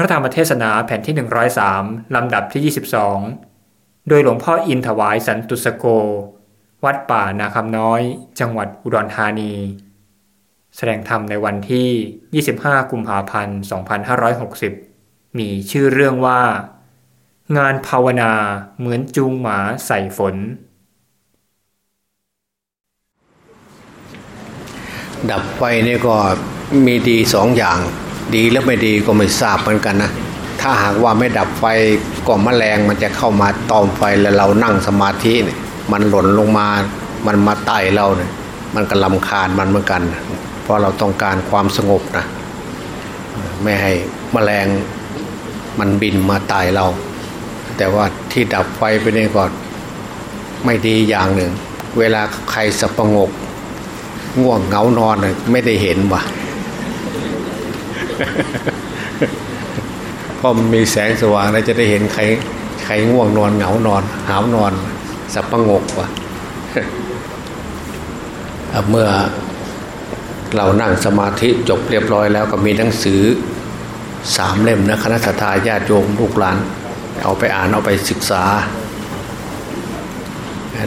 พระธรรมเทศนาแผ่นที่ 103 ลำดับที่ 22 โดยหลวงพ่ออินถวายสันตุสโก วัดป่านาคำน้อย จังหวัดอุดรธานี แสดงธรรมในวันที่ 25 กุมภาพันธ์ 2560 มีชื่อเรื่องว่า งานภาวนาเหมือนจูงหมาใส่ฝน ดับไฟนี่ก็มีดีสองอย่าง ดีและไม่ดีก็ไม่ทราบเหมือนกันนะถ้าหากว่าไม่ดับไฟก็มแมลงมันจะเข้ามาตอมไฟแล้วเรานั่งสมาธิเนี่ยมันหล่นลงมา มันมาไต่เราเนี่ยมันก็ลำคาญมันเหมือนกัน เพราะเราต้องการความสงบนะไม่ให้มแมลงมันบินมาไต่เรา แต่ว่าที่ดับไฟไปนี่ก็ไม่ดีอย่างหนึ่ง เวลาใครสปงก ง่วงเหงานอนไม่ได้เห็นว่ะ พอมันมีแสงสว่างแล้วจะได้เห็นใครใครง่วงนอนเหงานอน หาวนอน สับประงกว่ะเมื่อเรานั่งสมาธิจบเรียบร้อยแล้วก็มีหนังสือสามเล่มนะคณะทาญาติโยมลูกหลาน เอาไปอ่านเอาไปศึกษา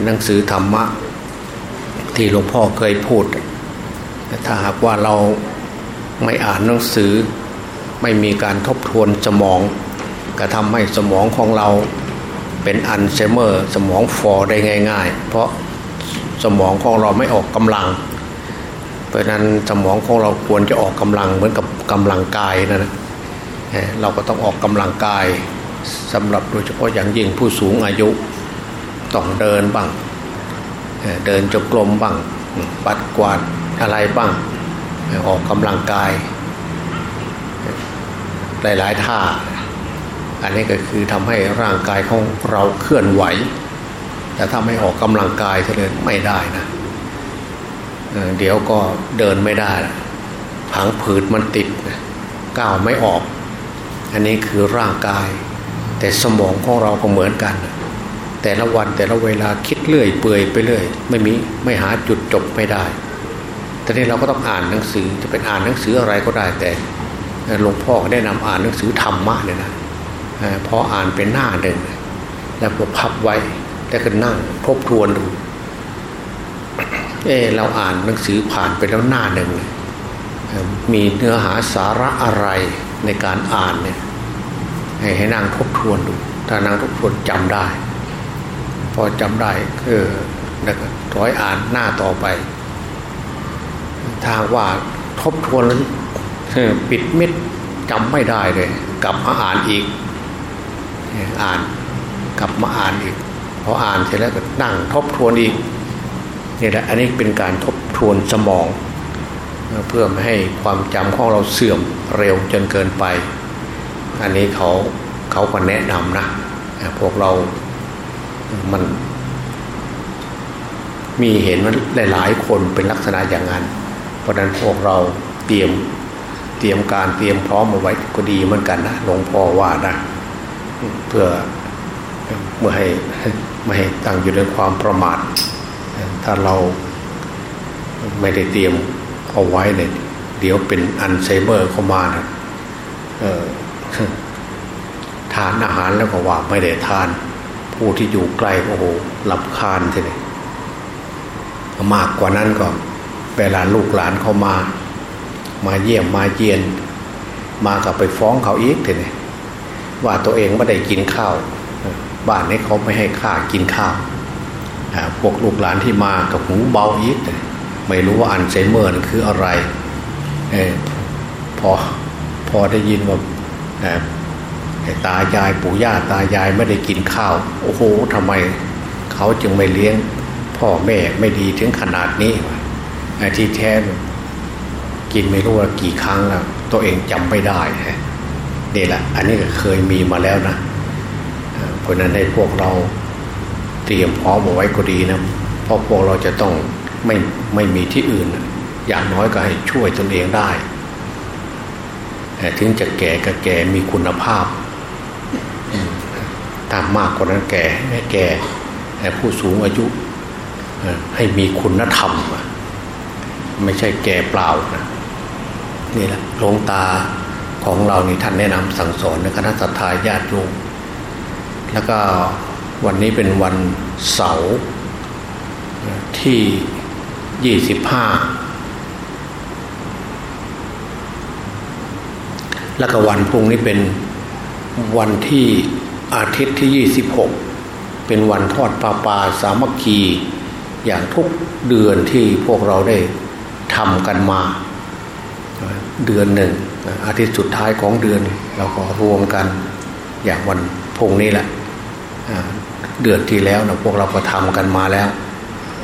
หนังสือธรรมะ ที่หลวงพ่อเคยพูด ถ้าหากว่าเรา ไม่อ่านหนังสือ ไม่มีการทบทวนสมองก็ทำให้สมองของเราเป็นอัลไซเมอร์สมองฟอได้ง่าย ๆ เพราะสมองของเราไม่ออกกำลัง เพราะนั้นสมองของเราควรจะออกกำลังเหมือนกับกำลังกายนะนะเราก็ต้องออกกำลังกายสำหรับโดยเฉพาะอย่างยิ่งผู้สูงอายุต้องเดินบ้าง เดินจงกรมบ้าง ปัดกวาดอะไรบ้าง ออกกำลังกาย หลายๆท่า อันนี้ก็คือทำให้ร่างกายของเราเคลื่อนไหว แต่ถ้าไม่ออกกำลังกายเลยไม่ได้นะเดี๋ยวก็เดินไม่ได้ผังผืดมันติดก้าวไม่ออก อันนี้คือร่างกาย แต่สมองของเราก็เหมือนกัน แต่ละวันแต่ละเวลาคิดเรื่อยเปื่อยไปเรื่อย ไม่มีไม่หาจุดจบไม่ได้ แต่นี้เราก็ต้องอ่านหนังสือจะเป็นอ่านหนังสืออะไรก็ได้แต่หลวงพ่อได้นำอ่านหนังสือธรรมะเนี่ยนะพออ่านเป็นหน้าหนึ่งแล้วก็พับไว้แล้วก็นั่งทบทวนดูเออเราอ่านหนังสือผ่านไปแล้วหน้าหนึ่งมีเนื้อหาสาระอะไรในการอ่านเนี่ยให้นั่งทบทวนดูถ้านั่งทบทวนจำได้ พอจำได้เออแล้วก็ร้อยอ่านหน้าต่อไป ทางว่าทบทวนแล้วปิดมิดจำไม่ได้เลย กลับมาอ่านอีก อ่านกลับมาอ่านอีกพออ่านเสร็จแล้วก็นั่งทบทวนอีกนี่แหละอันนี้เป็นการทบทวนสมอง เพื่อไม่ให้ความจำของเราเสื่อมเร็วจนเกินไป อันนี้เขาเขาก็แนะนำนะพวกเรา มัน มีเห็นมันหลาย ๆ คนเป็นลักษณะอย่างนั้น เพราะนั้นพวกเราเตรียมเตรียมการเตรียมพร้อมมาไว้ก็ดีเหมือนกันนะหลวงพ่อว่านะเพื่อเมื่อให้ไม่ให้ตั้งอยู่ในความประมาทถ้าเราไม่ได้เตรียมเอาไว้เนี่ยเดี๋ยวเป็นอัลไซเมอร์เข้ามานะทานอาหารแล้วก็ว่าไม่ได้ทาน ผู้ที่อยู่ไกลโอ้โหหลับคานทีนี้มากกว่านั้นก็ เวลาลูกหลานเขามา มาเยี่ยมมาเยียน มากับไปฟ้องเขาอีกทีนี้ว่าตัวเองไม่ได้กินข้าวบ้านนี้เขาไม่ให้ข้ากินข้าวพวกลูกหลานที่มากับหูเบาอีกไม่รู้ว่าอันไซเมอร์นั่นคืออะไรอพอพอได้ยินว่าตายายปู่ย่าตายายไม่ได้กินข้าว โอ้โหทำไมเขาจึงไม่เลี้ยง พ่อแม่ไม่ดีถึงขนาดนี้ ที่แท้กินไม่รู้ว่ากี่ครั้งแล้วตัวเองจำไม่ได้นี่แหละ อันนี้ก็เคยมีมาแล้วนะเพราะนั้นให้พวกเราเตรียมพร้อมเอาไว้ก็ดีนะเพราะพวกเราจะต้องไม่ไม่มีที่อื่น อย่างน้อยก็ให้ช่วยตนเองได้ถึงจะแก่ก็แก่มีคุณภาพตามมากกว่านั้นแก่แก่ผู้สูงอายุให้มีคุณธรรม ไม่ใช่แก่เปล่านะนี่แหละหลวงตาของเรานี่ท่านแนะนำสั่งสอนในคณะสัตยาญาติโยมแล้วก็วันนี้เป็นวันเสาร์ที่ยี่สิบห้าแล้วก็วันพรุ่งนี้เป็นวันที่อาทิตย์ที่ยี่สิบหกเป็นวันทอดปลาปาสามัคคีอย่างทุกเดือนที่พวกเราได้ ทำกันมา เดือนหนึ่งอาทิตย์สุดท้ายของเดือนเราก็รวมกันอย่างวันพุ่งนี้แหละเดือนที่แล้วนะพวกเราก็ทำกันมาแล้ว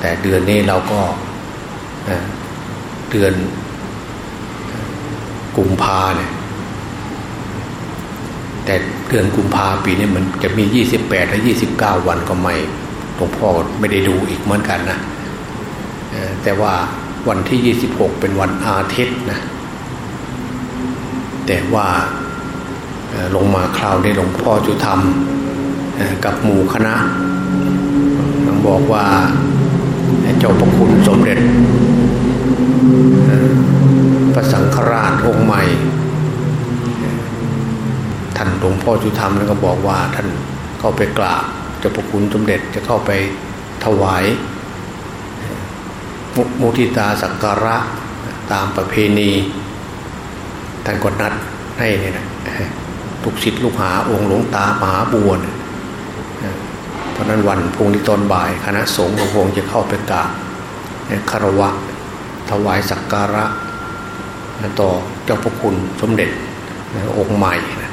แต่เดือนนี้เราก็เดือนกุมภาเนี่ยแต่เดือนกุมภาปีนี้มันจะมียี่สิบและยี่สิบเก้าวันก็ไม่หลวงพ่อไม่ได้ดูอีกเหมือนกันนะแต่ว่า วันที่ยี่สิบหกเป็นวันอาทิตย์นะแต่ว่าลงมาคราวนี้หลวงพ่อจุธรรมกับหมู่คณะบอกว่าเจ้าประคุณสมเด็จพระสังฆราชองค์ใหม่ ท่านหลวงพ่อจุธรรมก็บอกว่าท่านเข้าไปกราบเจ้าประคุณสมเด็จจะเข้าไปถวาย มุทิตาสักการะตามประเพณีท่านก็นัดให้เนี่ยนะลูกศิษย์ลูกหาองค์หลวงตามหาบัวเพราะนั้นวันพุ่งนี้ตอนบ่าย คณะสงฆ์คงจะเข้าไปกราบคารวะ ถวายสักการะต่อเจ้าพระคุณสมเด็จองค์ใหม่นะ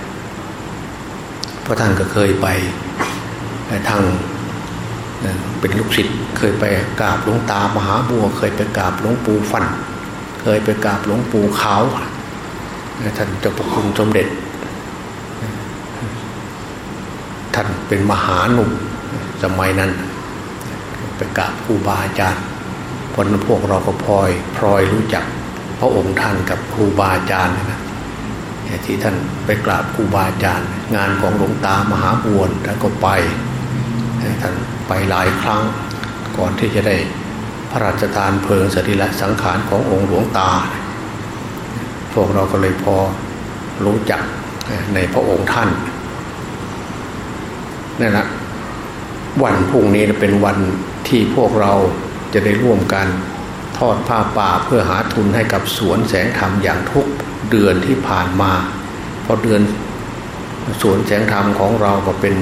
เพราะท่านก็เคยไปทาง เป็นลูกศิษย์เคยไปกราบหลวงตามหาบัว เคยไปกราบหลวงปู่ฟัน เคยไปกราบหลวงปู่ขาวท่านเจ้าพระคุณสมเด็จ ท่านเป็นมหาหนุ่มสมัยนั้น ไปกราบครูบาอาจารย์พนพวกเราก็พลอยพลอยรู้จักพระองค์ท่านกับครูบาอาจารย์นะที่ท่านไปกราบครูบาอาจารย์ งานของหลวงตามหาบวนท่านก็ไปท่าน ไปหลายครั้ง ก่อนที่จะได้พระราชทานเพลิงสรีระสังขารขององค์หลวงตา พวกเราก็เลยพอรู้จักในพระองค์ท่านนั่นแหละวันพรุ่งนี้เป็นวันที่พวกเราจะได้ร่วมกันทอดผ้าป่าเพื่อหาทุนให้กับสวนแสงธรรมอย่างทุกเดือนที่ผ่านมา เพราะเดือนสวนแสงธรรมของเราก็เป็น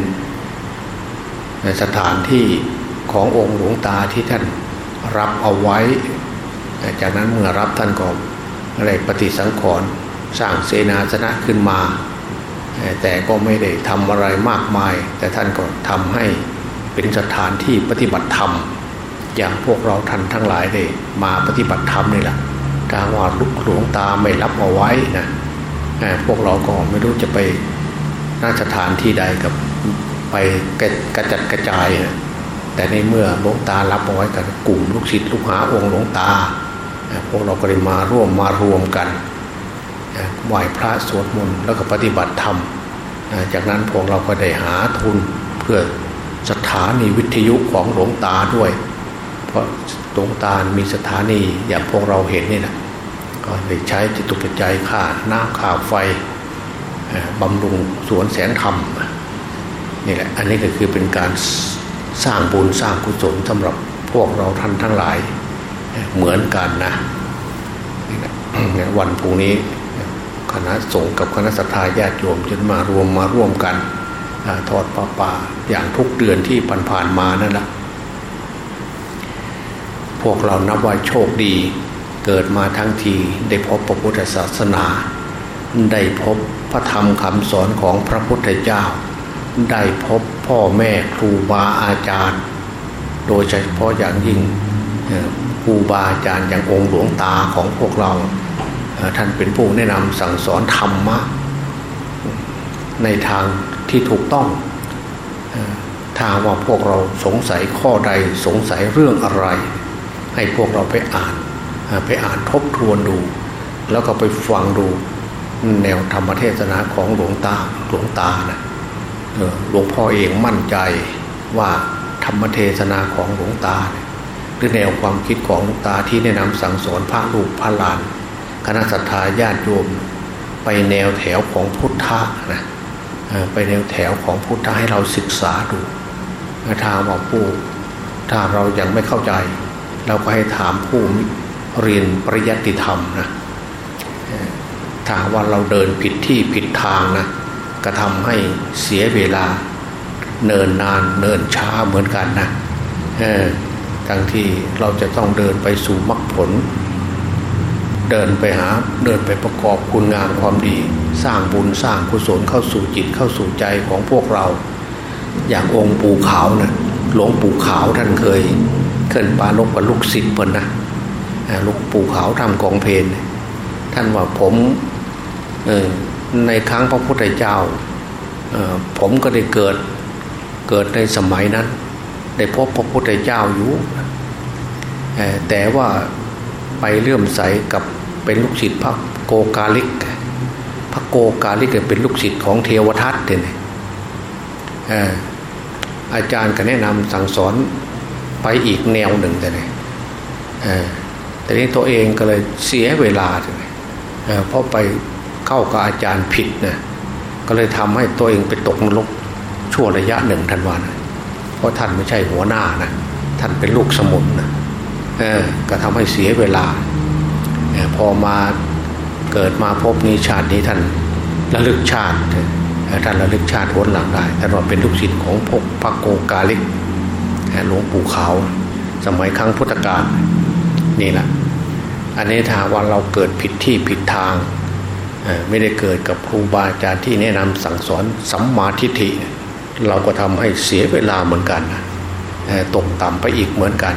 สถานที่ขององค์หลวงตาที่ท่านรับเอาไว้ จากนั้นเมื่อรับท่านก็อะไรปฏิสังขรณ์สร้างเสนาสนะขึ้นมา แต่ก็ไม่ได้ทำอะไรมากมาย แต่ท่านก็ทำให้เป็นสถานที่ปฏิบัติธรรม อย่างพวกเราท่านทั้งหลายได้มาปฏิบัติธรรมนี่แหละการว่าลุกหลวงตาไม่รับเอาไว้นะพวกเราก็ไม่รู้จะไปน่าสถานที่ใดกับ ไปกระจัดกระจายนะแต่ในเมื่อหลวงตารับเอาไว้กับกลุ่มลูกศิษย์ลูกหาองค์หลวงตา พวกเราก็เลยมาร่วมมารวมกันไหว้พระสวดมนต์แล้วก็ปฏิบัติธรรม จากนั้นพวกเราก็ได้หาทุนเพื่อสถานีวิทยุของหลวงตาด้วย เพราะหลวงตามีสถานีอย่างพวกเราเห็นนี่นะก็ได้ใช้จิตุปัจจัยค่าน้ำค่าวไฟบำรุงสวนแสนธรรม นี่แหละ อันนี้ก็คือเป็นการสร้างบุญสร้างกุศลสำหรับพวกเราท่านทั้งหลาย เหมือนกันนะวันพรุ่งนี้คณะสงฆ์กับคณะสัตยาญาติโยมจะมารวมมาร่วมกันทอดป่าป่าอย่างทุกเดือนที่ผ่านๆมานั่นแหละพวกเรานับว่าโชคดีเกิดมาทั้งทีได้พบพระพุทธศาสนา ได้พบพระธรรมคำสอนของพระพุทธเจ้า ได้พบพ่อแม่ครูบาอาจารย์ โดยเฉพาะอย่างยิ่งครูบาอาจารย์อย่างองค์หลวงตาของพวกเรา ท่านเป็นผู้แนะนำสั่งสอนธรรมะ ในทางที่ถูกต้องถ้าว่าพวกเราสงสัยข้อใดสงสัยเรื่องอะไร ให้พวกเราไปอ่านไปอ่านทบทวนดู แล้วก็ไปฟังดูแนวธรรมเทศนาของหลวงตาหลวงตานะ หลวงพ่อเองมั่นใจว่าธรรมเทศนาของหลวงตา หรือแนวความคิดของหลวงตาที่แนะนำสั่งสอนพระลูกพระหลาน คณะสัตยาญาติโยมไปแนวแถวของพุทธะนะไปแนวแถวของพุทธะให้เราศึกษาดูถ้าว่าผู้ถ้าเรายังไม่เข้าใจ เราก็ให้ถามผู้เรียนปริยัติธรรมนะถ้าว่าเราเดินผิดที่ผิดทางนะ ก็ทำให้เสียเวลา เนินนานเนินช้าเหมือนกันนะทั้งที่เราจะต้องเดินไปสู่มรรคผล เดินไปหาเดินไปประกอบคุณงามความดี สร้างบุญสร้างกุศลเข้าสู่จิตเข้าสู่ใจของพวกเรา อย่างองค์ปู่ขาวนะหลวงปู่ขาวท่านเคยเคลื่อนปาลกกับลูกศิษย์เพิ่นนะลูกปู่ขาวทำกองเพลนท่านว่าผมเออ ในครั้งพระพุทธเจ้าผมก็ได้เกิดเกิดในสมัยนั้น ได้พบพระพุทธเจ้าอยู่แต่ว่าไปเลื่อมใสกับเป็นลูกศิษย์พระโกกาลิก พระโกกาลิกเป็นลูกศิษย์ของเทวทัตเนี่ยอาจารย์ก็แนะนำสั่งสอนไปอีกแนวหนึ่งแต่เนี่ยแต่นี้ตัวเองก็เลยเสียเวลาเลยเพราะไป เข้ากับอาจารย์ผิดนะก็เลยทำให้ตัวเองไปตกนรกชั่วระยะหนึ่งทันวันเพราะท่านไม่ใช่หัวหน้านะท่านเป็นลูกสมุนนะก็ทำให้เสียเวลาพอมาเกิดมาพบนี้ชาตินี้ท่านระลึกชาติท่านระลึกชาติวนหลังได้ท่านว่าเป็นลูกศิษย์ของพกพระโกกาลิกหลวงปู่ขาวสมัยครั้งพุทธกาลนี่แหละอันนี้ถ้าว่าเราเกิดผิดที่ผิดทาง ไม่ได้เกิดกับครูบาอาจารย์ที่แนะนำสั่งสอนสัมมาทิฏฐิ เราก็ทำให้เสียเวลาเหมือนกันตกต่ำไปอีกเหมือนกัน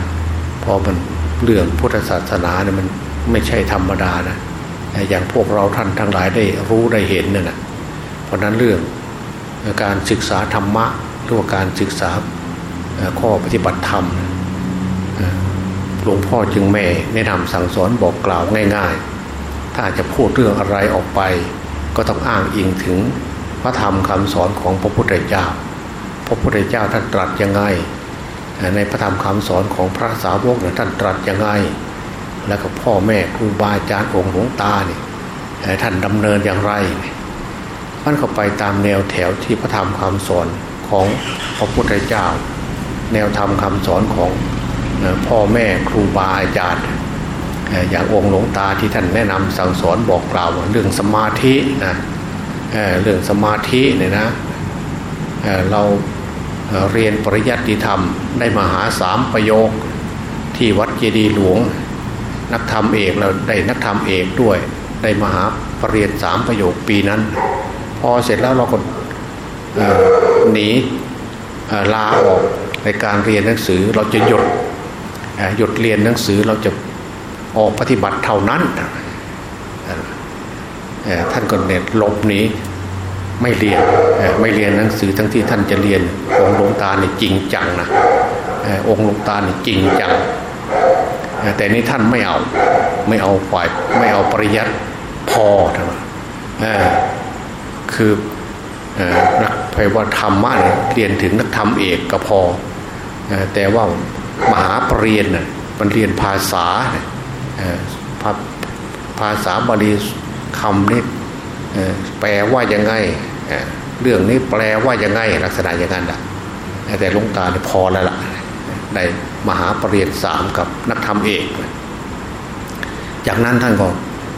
เพราะมันเรื่องพุทธศาสนาเนี่ยมันไม่ใช่ธรรมดานะอย่างพวกเราท่านทั้งหลายได้รู้ได้เห็นนี่นะเพราะนั้นเรื่องการศึกษาธรรมะหรือว่าการศึกษาข้อปฏิบัติธรรมหลวงพ่อจึงแม่แนะนำสั่งสอนบอกกล่าวง่าย ๆ ถ้าจะพูดเรื่องอะไรออกไป ก็ต้องอ้างอิงถึงพระธรรมคำสอนของพระพุทธเจ้า พระพุทธเจ้าท่านตรัสยังไง ในพระธรรมคำสอนของพระสาวกท่านตรัสยังไง แล้วก็พ่อแม่ครูบาอาจารย์องค์หลวงตาเนี่ยท่านดำเนินอย่างไรมันเข้าไปตามแนวแถวที่พระธรรมคำสอนของพระพุทธเจ้า แนวธรรมคำสอนของพ่อแม่ครูบาอาจารย์ อย่างองค์หลวงตาที่ท่านแนะนำสั่งสอนบอกกล่าวเรื่องสมาธินะเรื่องสมาธิเนี่ยนะเราเรียนปริยัติธรรมได้มาหาสามประโยคที่วัดเจดีหลวง นักธรรมเอกเราได้นักธรรมเอกด้วย ได้มาหาปรริญญาสามประโยคปีนั้น พอเสร็จแล้วเราก็หนีลาออกในการเรียนหนังสือเราจะหยุดหยุดเรียนหนังสือเราจะ ออกปฏิบัติเท่านั้นท่านก็เน็ตลบนี้ไม่เรียนไม่เรียนหนังสือทั้งที่ท่านจะเรียนองค์หลวงตาเนี่ยจริงจังนะองค์หลวงตาเนี่ยจริงจัง แต่นี่ท่านไม่เอาไม่เอาฝ่ายไม่เอาปริยัติพอทั้งคือนักพยว่าธรรมะเนี่ยเรียนถึงนักธรรมเอกก็พอแต่ว่ามหาปรริญญามันเรียนภาษา ภาษาบาลีคำนี้แปลว่ายังไงเรื่องนี้แปลว่ายังไงลักษณะอย่างนั้นแต่ลงตาพอแล้วล่ะในมหาปรริญญาสามกับนักธรรมเอก จากนั้นท่านก็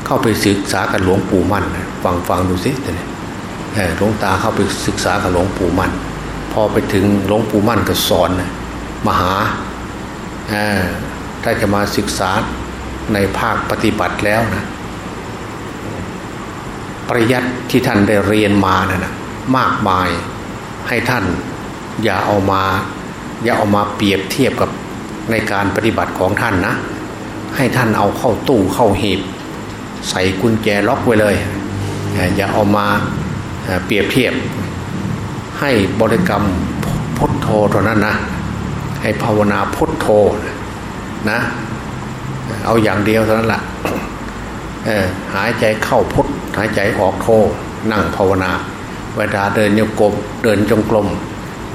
เข้าไปศึกษากับหลวงปู่มั่นฟังฟังดูสิเนี่ยหลวงตาเข้าไปศึกษากับหลวงปู่มั่น พอไปถึงหลวงปู่มั่นก็สอนมหาถ้าจะมาศึกษา ในภาคปฏิบัติแล้วนะปริยัติที่ท่านได้เรียนมานะนะมากมายให้ท่านอย่าเอามา อย่าเอามาเปรียบเทียบกับในการปฏิบัติของท่านนะ ให้ท่านเอาเข้าตู้เข้าหีบ ใส่กุญแจล็อกไว้เลย อย่าเอามาเปรียบเทียบ ให้บริกรรมพุทโธเท่านั้นนะให้ภาวนาพุทโธนะ เอาอย่างเดียวเท่านั้นแหละหายใจเข้าพุทหายใจออกโธนั่งภาวนา เวลาเดินโยกมเดินจงกรม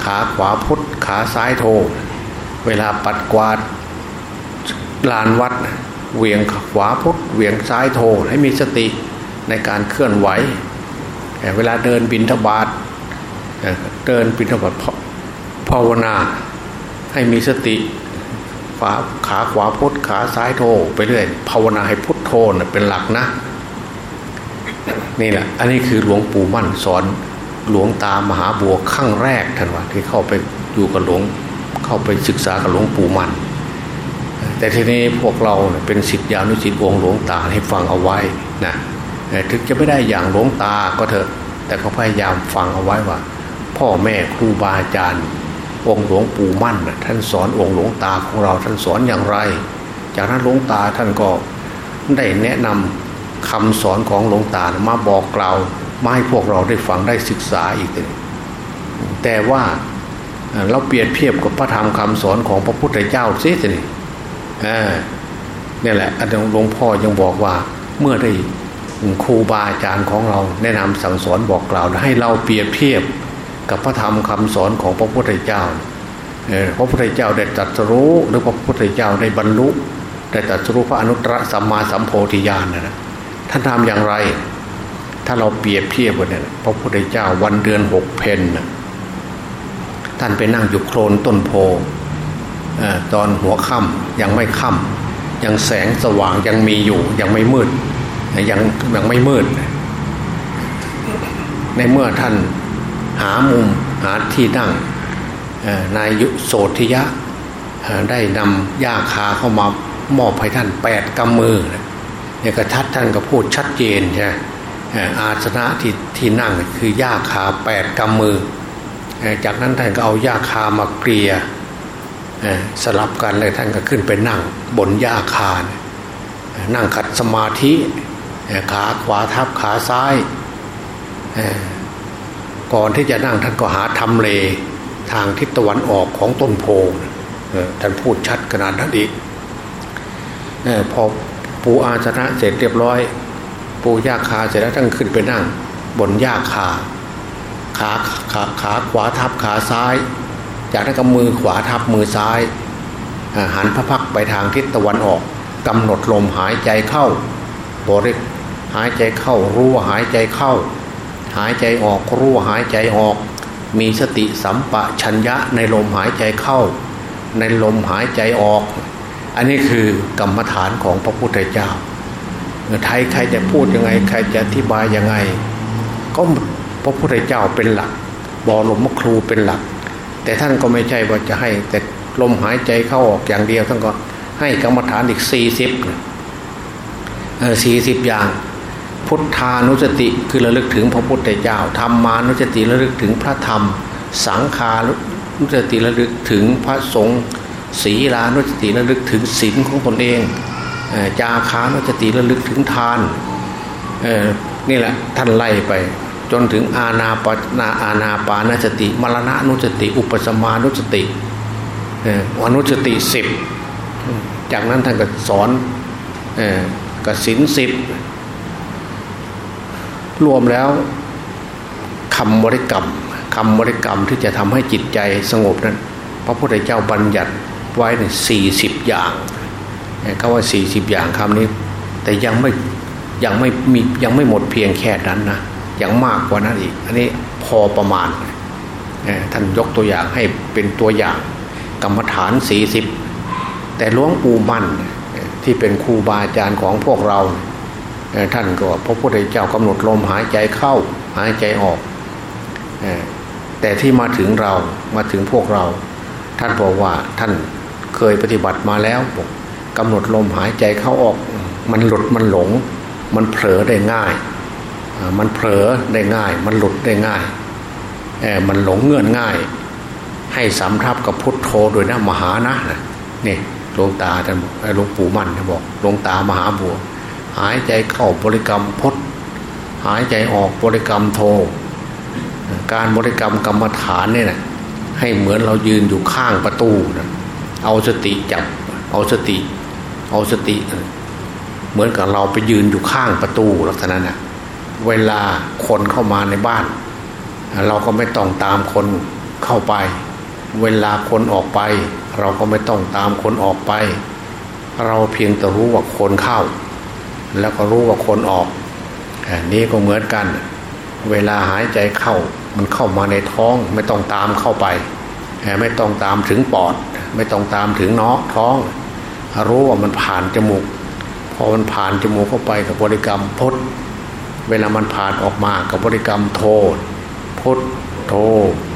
ขาขวาพุทขาซ้ายโธเวลาปัดกวาดลานวัดเวียงขวาพุทเวียงซ้ายโธให้มีสติในการเคลื่อนไหว เวลาเดินบินทบาทเดินบินทบาทภาวนาให้มีสติ ขาขาขวาพุทขาซ้ายโทไปเรื่อยภาวนาให้พุทโธเป็นหลักนะ นี่แหละ อันนี้คือหลวงปู่มั่นสอนหลวงตามหาบัวขั้งแรกท่านว่าที่เข้าไปอยู่กับหลวงเข้าไปศึกษากับหลวงปู่มั่นแต่ทีนี้พวกเราเป็นสิทธิานุสิทธิองหลวงตาให้ฟังเอาไว้นะถึงจะไม่ได้อย่างหลวงตาก็เถอะ แต่เขาพยายามฟังเอาไว้ว่า พ่อแม่ครูบาอาจารย์ องค์หลวงปู่มั่นท่านสอนองค์หลวงตาของเราท่านสอนอย่างไร จากนั้นหลวงตาท่านก็ได้แนะนำคำสอนของหลวงตามาบอกกล่าวมาให้พวกเราได้ฟังได้ศึกษาอีกแต่ว่าเราเปรียบเทียบกับพระธรรมคำสอนของพระพุทธเจ้าสิทีนี้นี่แหละอาจารย์หลวงพ่อยังบอกว่าเมื่อได้ครูบาอาจารย์ของเราแนะนำสั่งสอนบอกกล่าวให้เราเปรียบเทียบ กับพระธรรมคำสอนของพระพุทธเจ้าพระพุทธเจ้าได้ตรัสรู้ หรือพระพุทธเจ้าได้บรรลุได้ตรัสรู้พระอนุตตรสัมมาสัมโพธิญาณนะท่านทำอย่างไร ถ้าเราเปรียบเทียบกันเนี่ยพระพุทธเจ้าวันเดือนหกเพนท่านไปนั่งอยู่โคลนต้นโพตอนหัวค่ำยังไม่ค่ำยังแสงสว่างยังมีอยู่ยังไม่มืดยังยังไม่มืด ในเมื่อท่าน หามุมหาที่นั่งนายุโสธิยะได้นำหญ้าคาเข้ามามอบให้ท่านแปดกำมือเนี่ยกระทัดท่านก็พูดชัดเจนใช่อาสนะที่ที่นั่งคือหญ้าคาแปดกำมือ จากนั้นท่านก็เอาหญ้าคามาเกลียสลับกันเลยท่านก็ขึ้นไปนั่งบนหญ้าคา นั่งขัดสมาธิขาขวาทับขาซ้าย ก่อนที่จะนั่งท่านก็หาทำเลทางทิศตะวันออกของต้นโพท่านพูดชัดขนาดนั้นอีกพอปูอาชนะเสร็จเรียบร้อย ปูยาคาเสร็จแล้วท่านขึ้นไปนั่ง บนยาคาขาขาขาขวาทับขาซ้าย จากนั้นก็มือขวาทับมือซ้ายหันพระพักไปทางทิศตะวันออกกำหนดลมหายใจเข้าบริหายใจเข้ารู้ว่าหายใจเข้า หายใจออกรู้หายใจออก มีสติสัมปะชัญญะในลมหายใจเข้า ในลมหายใจออก อันนี้คือกรรมฐานของพระพุทธเจ้าไทยใครจะพูดยังไง ใครจะอธิบายยังไง ก็พระพุทธเจ้าเป็นหลักบอลมครูเป็นหลัก แต่ท่านก็ไม่ใช่ว่าจะให้ แต่ลมหายใจเข้าออกอย่างเดียวท่านก็ให้กรรมฐานอีกสี่สิบสี่สิบอย่าง พุทธานุสติคือระลึกถึงพระพุทธเจ้าธรรมานุสติระลึกถึงพระธรรม สังขานุสติระลึกถึงพระสงฆ์ศีลานุสติระลึกถึงศีลของตนเองจาคานุสติระลึกถึงทานนี่แหละท่านไล่ไป จนถึงอาณาปนาอาณาปานสติ มรณะนุสติ อุปสมานุสติอนุสติสิบจากนั้นท่านก็สอนกสินสิบ รวมแล้วคำบริกรรมคำบริกรรมที่จะทำให้จิตใจสงบนั้น พระพุทธเจ้าบัญญัติไว้ในสี่สิบอย่างเขาว่าสี่สิบอย่างคำนี้ แต่ยังไม่ยังไม่มียังไม่หมดเพียงแค่นั้นนะยังมากกว่านั้นอีก อันนี้พอประมาณท่านยกตัวอย่างให้เป็นตัวอย่างกรรมฐานสี่สิบแต่หลวงปู่มั่นที่เป็นครูบาอาจารย์ของพวกเรา ท่านก็พระพุทธเจ้ากำหนดลมหายใจเข้าหายใจออก แต่ที่มาถึงเรามาถึงพวกเรา ท่านบอกว่าท่านเคยปฏิบัติมาแล้วกกำหนดลมหายใจเข้าออก มันหลุดมันหลง มันเผลอได้ง่าย มันเผลอได้ง่าย มันหลุดได้ง่ายมันหลงเงื่อนง่าย ให้สำทับกับพุทโธโดยนะมหานะนี่หลวงตาท่านหลวงปู่มั่นท่านบอกหลวงตามหาบัว หายใจเข้าบริกรรมพดหายใจออกบริกรรมโท การบริกรรมกรรมฐานเนี่ยนะให้เหมือนเรายืนอยู่ข้างประตูนะเอาสติจับ เอาสติ เอาสติ เหมือนกับเราไปยืนอยู่ข้างประตูลักษณะนะเวลาคนเข้ามาในบ้าน เราก็ไม่ต้องตามคนเข้าไป เวลาคนออกไป เราก็ไม่ต้องตามคนออกไป เราเพียงแต่รู้ว่าคนเข้า แล้วก็รู้ว่าคนออกนี้ก็เหมือนกัน เวลาหายใจเข้ามันเข้ามาในท้องไม่ต้องตามเข้าไป ไม่ต้องตามถึงปอด ไม่ต้องตามถึงเน้องท้อง รู้ว่ามันผ่านจมูก พอมันผ่านจมูกเข้าไปกับบริกรรมพดเวลามันผ่านออกมากับบริกรรมโทพุทโท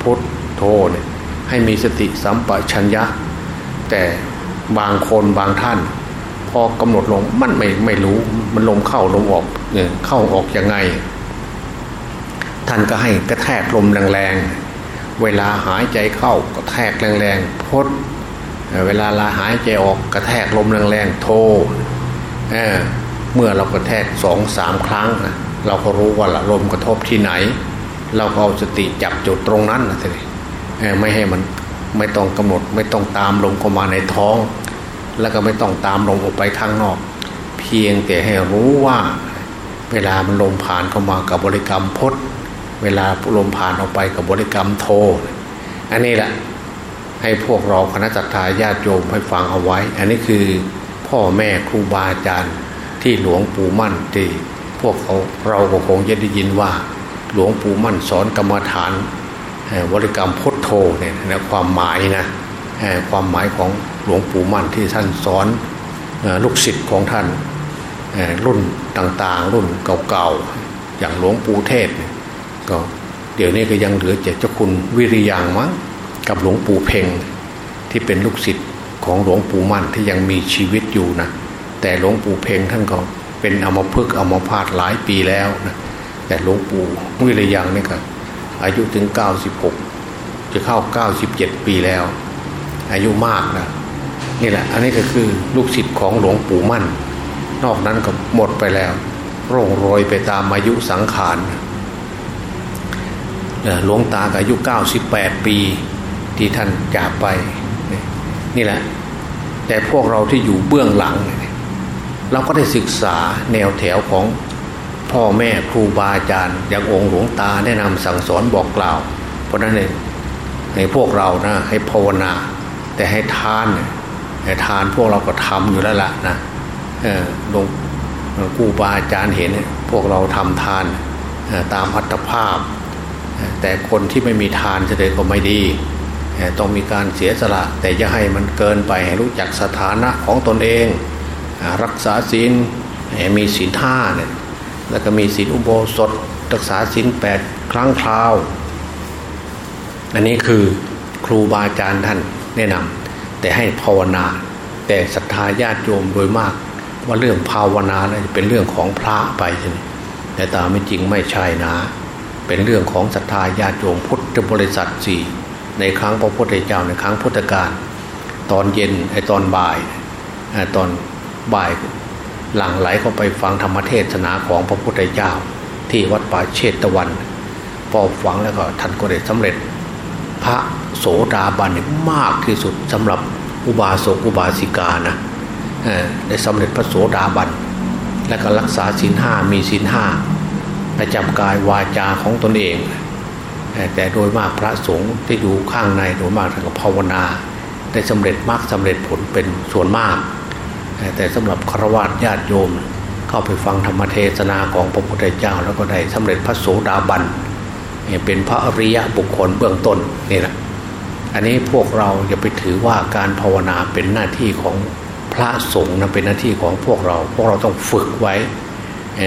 พุทโทเนี่ยให้มีสติสัมปชัญญะ แต่บางคนบางท่าน พอกำหนดลงมันไม่ไม่รู้มันลมเข้าลมออกเนี่ยเข้าออกยังไง ท่านก็ให้กระแทกลมแรงๆ เวลาหายใจเข้ากระแทกแรงๆพดเวลาลาหายใจออกกระแทกลมแรงๆโทเเมื่อเรากระแทกสองสามครั้งนะเราก็รู้ว่าลมกระทบที่ไหน เราก็เอาสติจับจุดตรงนั้นนะทีไม่ให้มันไม่ต้องกำหนดไม่ต้องตามลมเข้ามาในท้อง แล้วก็ไม่ต้องตามลมออกไปข้างนอก เพียงแต่ให้รู้ว่าเวลามันลมผ่านเข้ามากับบริกรรมพดเวลาลมผ่านออกไปกับบริกรรมโท อันนี้แหละให้พวกเราคณะจัตตาญาติโยมให้ฟังเอาไว้ อันนี้คือพ่อแม่ครูบาอาจารย์ที่หลวงปู่มั่นที่พวกเขาเราก็คงจะได้ยินว่า หลวงปู่มั่นสอนกรรมฐานวริกรรมพุทโธเนี่ยนะความหมายนะ ความหมายของหลวงปู่มั่นที่ท่านสอนลูกศิษย์ของท่านรุ่นต่างๆ รุ่นเก่าๆ อย่างหลวงปู่เทศก็เดี๋ยวนี้ก็ยังเหลือเจ้าคุณวิริยังมั้งกับหลวงปู่เพ่งที่เป็นลูกศิษย์ของหลวงปู่มั่นที่ยังมีชีวิตอยู่นะแต่หลวงปู่เพ่งท่านก็เป็นอมพึกอมพาตหลายปีแล้วนะแต่หลวงปู่วิริยังนี่ก็อายุถึง 96 จะเข้า 97 ปีแล้ว อายุมากนะนี่แหละ อันนี้ก็คือลูกศิษย์ของหลวงปู่มั่น นอกนั้นก็หมดไปแล้ว ร่งโรยไปตามอายุสังขารหลวงตาอายุ 98 ปีที่ท่านจากไป นี่แหละ แต่พวกเราที่อยู่เบื้องหลัง เราก็ได้ศึกษาแนวแถวของพ่อแม่ครูบาอาจารย์อย่างองค์หลวงตาแนะนำสั่งสอนบอกกล่าว เพราะนั้นเองในพวกเรานะให้ภาวนา แต่ให้ทานให้ทานพวกเราก็ทำอยู่แล้วล่ะนะหลวงครูบาอาจารย์เห็นพวกเราทำทานตามอัตภาพ แต่คนที่ไม่มีทานจะเดินก็ไม่ดี ต้องมีการเสียสละ แต่อย่าให้มันเกินไปให้รู้จักสถานะของตนเอง รักษาศีลมีศีลท่าเนี่ยแล้วก็มีศีลอุโบสถ รักษาศีลแปดครั้งคราว อันนี้คือครูบาอาจารย์ท่าน แนะนำแต่ให้ภาวนา แต่ศรัทธาญาติโยมโดยมาก ว่าเรื่องภาวนาเป็นเรื่องของพระไปใช่ไหมแต่ตามไม่จริงไม่ใช่นะ เป็นเรื่องของศรัทธาญาติโยมพุทธบริษัทสี่ในครั้งพระพุทธเจ้าในครั้งพุทธกาลตอนเย็นไอตอนบ่ายตอนบ่ายหลั่งไหลเข้าไปฟังธรรมเทศนาของพระพุทธเจ้า ที่วัดป่าเชตตะวัน พอฟังแล้วก็ท่านก็ได้สำเร็จ พระ โสดาบันมากที่สุดสำหรับอุบาสกอุบาสิกานะได้สำเร็จพระโสดาบัน และก็รักษาศีลห้ามีศีลห้าประจำกายวาจาของตนเอง แต่โดยมากพระสงฆ์ที่อยู่ข้างในโดยมากท่านก็ภาวนา ได้สำเร็จมากสำเร็จผลเป็นส่วนมาก แต่สำหรับฆราวาสญาติโยม เข้าไปฟังธรรมเทศนาของพระพุทธเจ้า แล้วก็ได้สำเร็จพระโสดาบันเป็นพระอริยะบุคคลเบื้องต้นนี่แหละ อันนี้พวกเราอย่าไปถือว่าการภาวนาเป็นหน้าที่ของพระสงฆ์นะเป็นหน้าที่ของพวกเรา พวกเราต้องฝึกไว้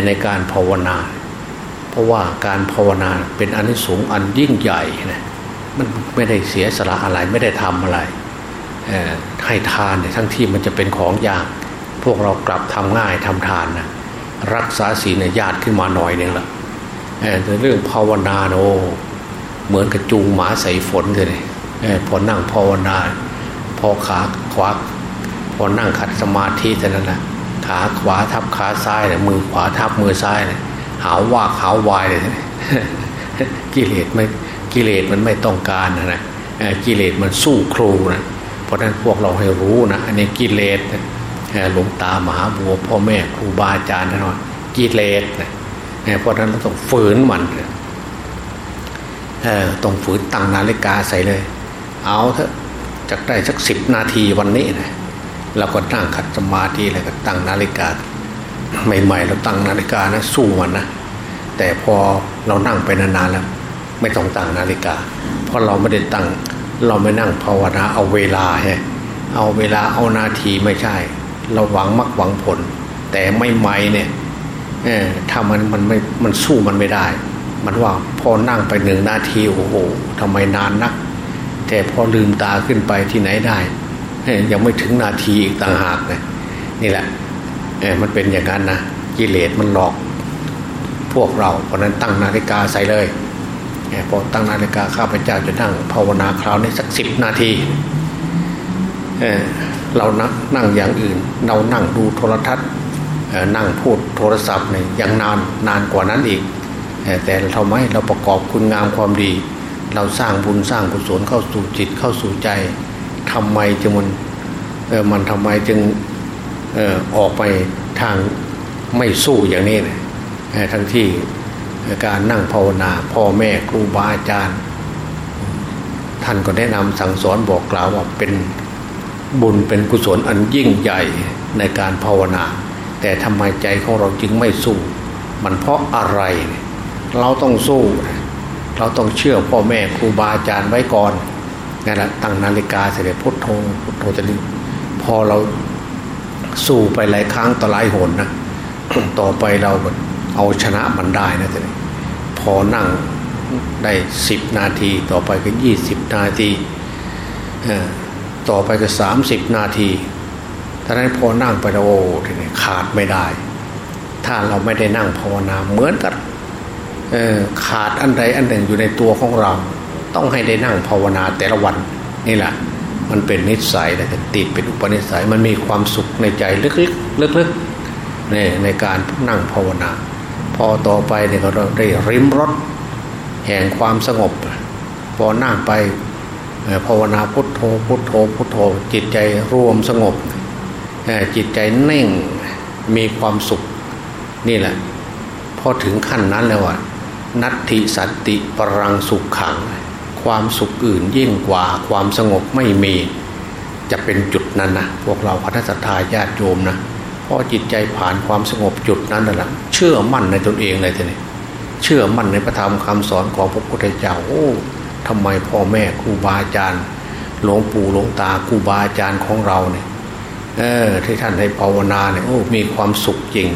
ในการภาวนา เพราะว่าการภาวนาเป็นอันสูงอันยิ่งใหญ่นะมันไม่ได้เสียสละอะไรไม่ได้ทำอะไรให้ทานเนี่ยทั้งที่มันจะเป็นของยาก พวกเรากลับทำง่ายทำทานนะรักษาศีลเนี่ยญาติขึ้นมาหน่อยนึงละแต่เรื่องภาวนาโนเหมือนกับจูงหมาใส่ฝนเลย พอนั่งภาวนา พอขาขวาพอนั่งขัดสมาธิเท่านั้นแหละขาขวาทับขาซ้ายเลยมือขวาทับมือซ้ายเลยหาวว่าหาววายเลยกิเลสไม่กิเลสมันไม่ต้องการนะนะกิเลสมันสู้ครูนะเพราะนั้นพวกเราให้รู้นะอันนี้กิเลสหลวงตามหาบัวพ่อแม่ครูบาอาจารย์นะกิเลสนะเพราะนั้นเราต้องฝืนมันต้องฝืนตั้งนาฬิกาใส่เลย เอาเถอะจะได้สักสิบนาทีวันนี้นะเราก็นั่งขัดสมาธิเลยก็ตั้งนาฬิกา ใหม่ๆเราตั้งนาฬิกานะสู้มันนะแต่พอเรานั่งไปนานๆแล้ว ไม่ต้องตั้งนาฬิกา เพราะเราไม่ได้ตั้งเราไม่นั่งภาวนาเอาเวลาฮะเอาเวลาเอานาทีไม่ใช่ เราหวังมักหวังผล แต่ไม่ไม่เนี่ยถ้ามันมันไม่มันสู้มันไม่ได้ มันว่าพอนั่งไปหนึ่งนาทีโอ้โหทำไมนานนัก แต่พอลืมตาขึ้นไปที่ไหนได้ยังไม่ถึงนาทีอีกต่างหากเลยนี่แหละมันเป็นอย่างนั้นนะกิเลสมันหลอก พวกเราเพราะนั้นตั้งนาฬิกาใส่เลยพอตั้งนาฬิกาข้าพเจ้าจะนั่งภาวนาคราวนี้สักสิบนาทีเเรานั่งนั่งอย่างอื่น เรานั่งดูโทรทัศน์นั่งพูดโทรศัพท์เนี่ยยังนานนานกว่านั้นอีก แต่เราไมเราประกอบคุณงามความดี เราสร้างบุญสร้างกุศลเข้าสู่จิตเข้าสู่ใจทำไมจึงมันเออมันทำไมจึงเออออกไปทางไม่สู้อย่างนี้เนี่ยทั้งที่การนั่งภาวนาพ่อแม่ครูบาอาจารย์ ท่านก็แนะนำสั่งสอนบอกกล่าวว่าเป็นบุญเป็นกุศลอันยิ่งใหญ่ในการภาวนา แต่ทำไมใจของเราจึงไม่สู้ มันเพราะอะไร เราต้องสู้ เราต้องเชื่อพ่อแม่ครูบาอาจารย์ไว้ก่อนนั่นแหละตั้งนาฬิกาเสร็จพุทโธพุทโธจะรีพอเราสู้ไปหลายครั้งต่อหลายหนนะต่อไปเราเอาชนะมันได้นะแต่พอนั่งได้สิบนาที ต่อไปก็ยี่สิบนาทีต่อไปก็สามสิบนาทีท่านั้นพอนั่งไปโอ้ทีนี้ขาดไม่ได้ ถ้าเราไม่ได้นั่งภาวนาเหมือนกับ ขาดอันใดอันหนึ่งอยู่ในตัวของเรา ต้องให้ได้นั่งภาวนาแต่ละวันนี่แหละมันเป็นนิสัยแต่ติดเป็นอุปนิสัยมันมีความสุขในใจลึกๆลึกๆในในการนั่งภาวนา พอต่อไปเนี่ยเราได้ริมรถแห่งความสงบ พอนั่งไปภาวนาพุทโธพุทโธพุทโธ จิตใจรวมสงบจิตใจเน่งมีความสุขนี่แหละพอถึงขั้นนั้นแล้วว่า นัตถิสันติปรังสุขขัง ความสุขอื่นยิ่งกว่าความสงบไม่มี จะเป็นจุดนั้นนะพวกเราพัฒสัตยาญาติโยมนะพอจิตใจผ่านความสงบจุดนั้นแล้วเชื่อมั่นในตนเองเลยทีนี้เชื่อมั่นในพระธรรมคำสอนของพระพุทธเจ้าโอ้ทำไมพ่อแม่ครูบาอาจารย์หลวงปู่หลวงตาครูบาอาจารย์ของเราเนี่ยเออที่ท่านให้ภาวนาเนี่ยโอ้มีความสุขจริง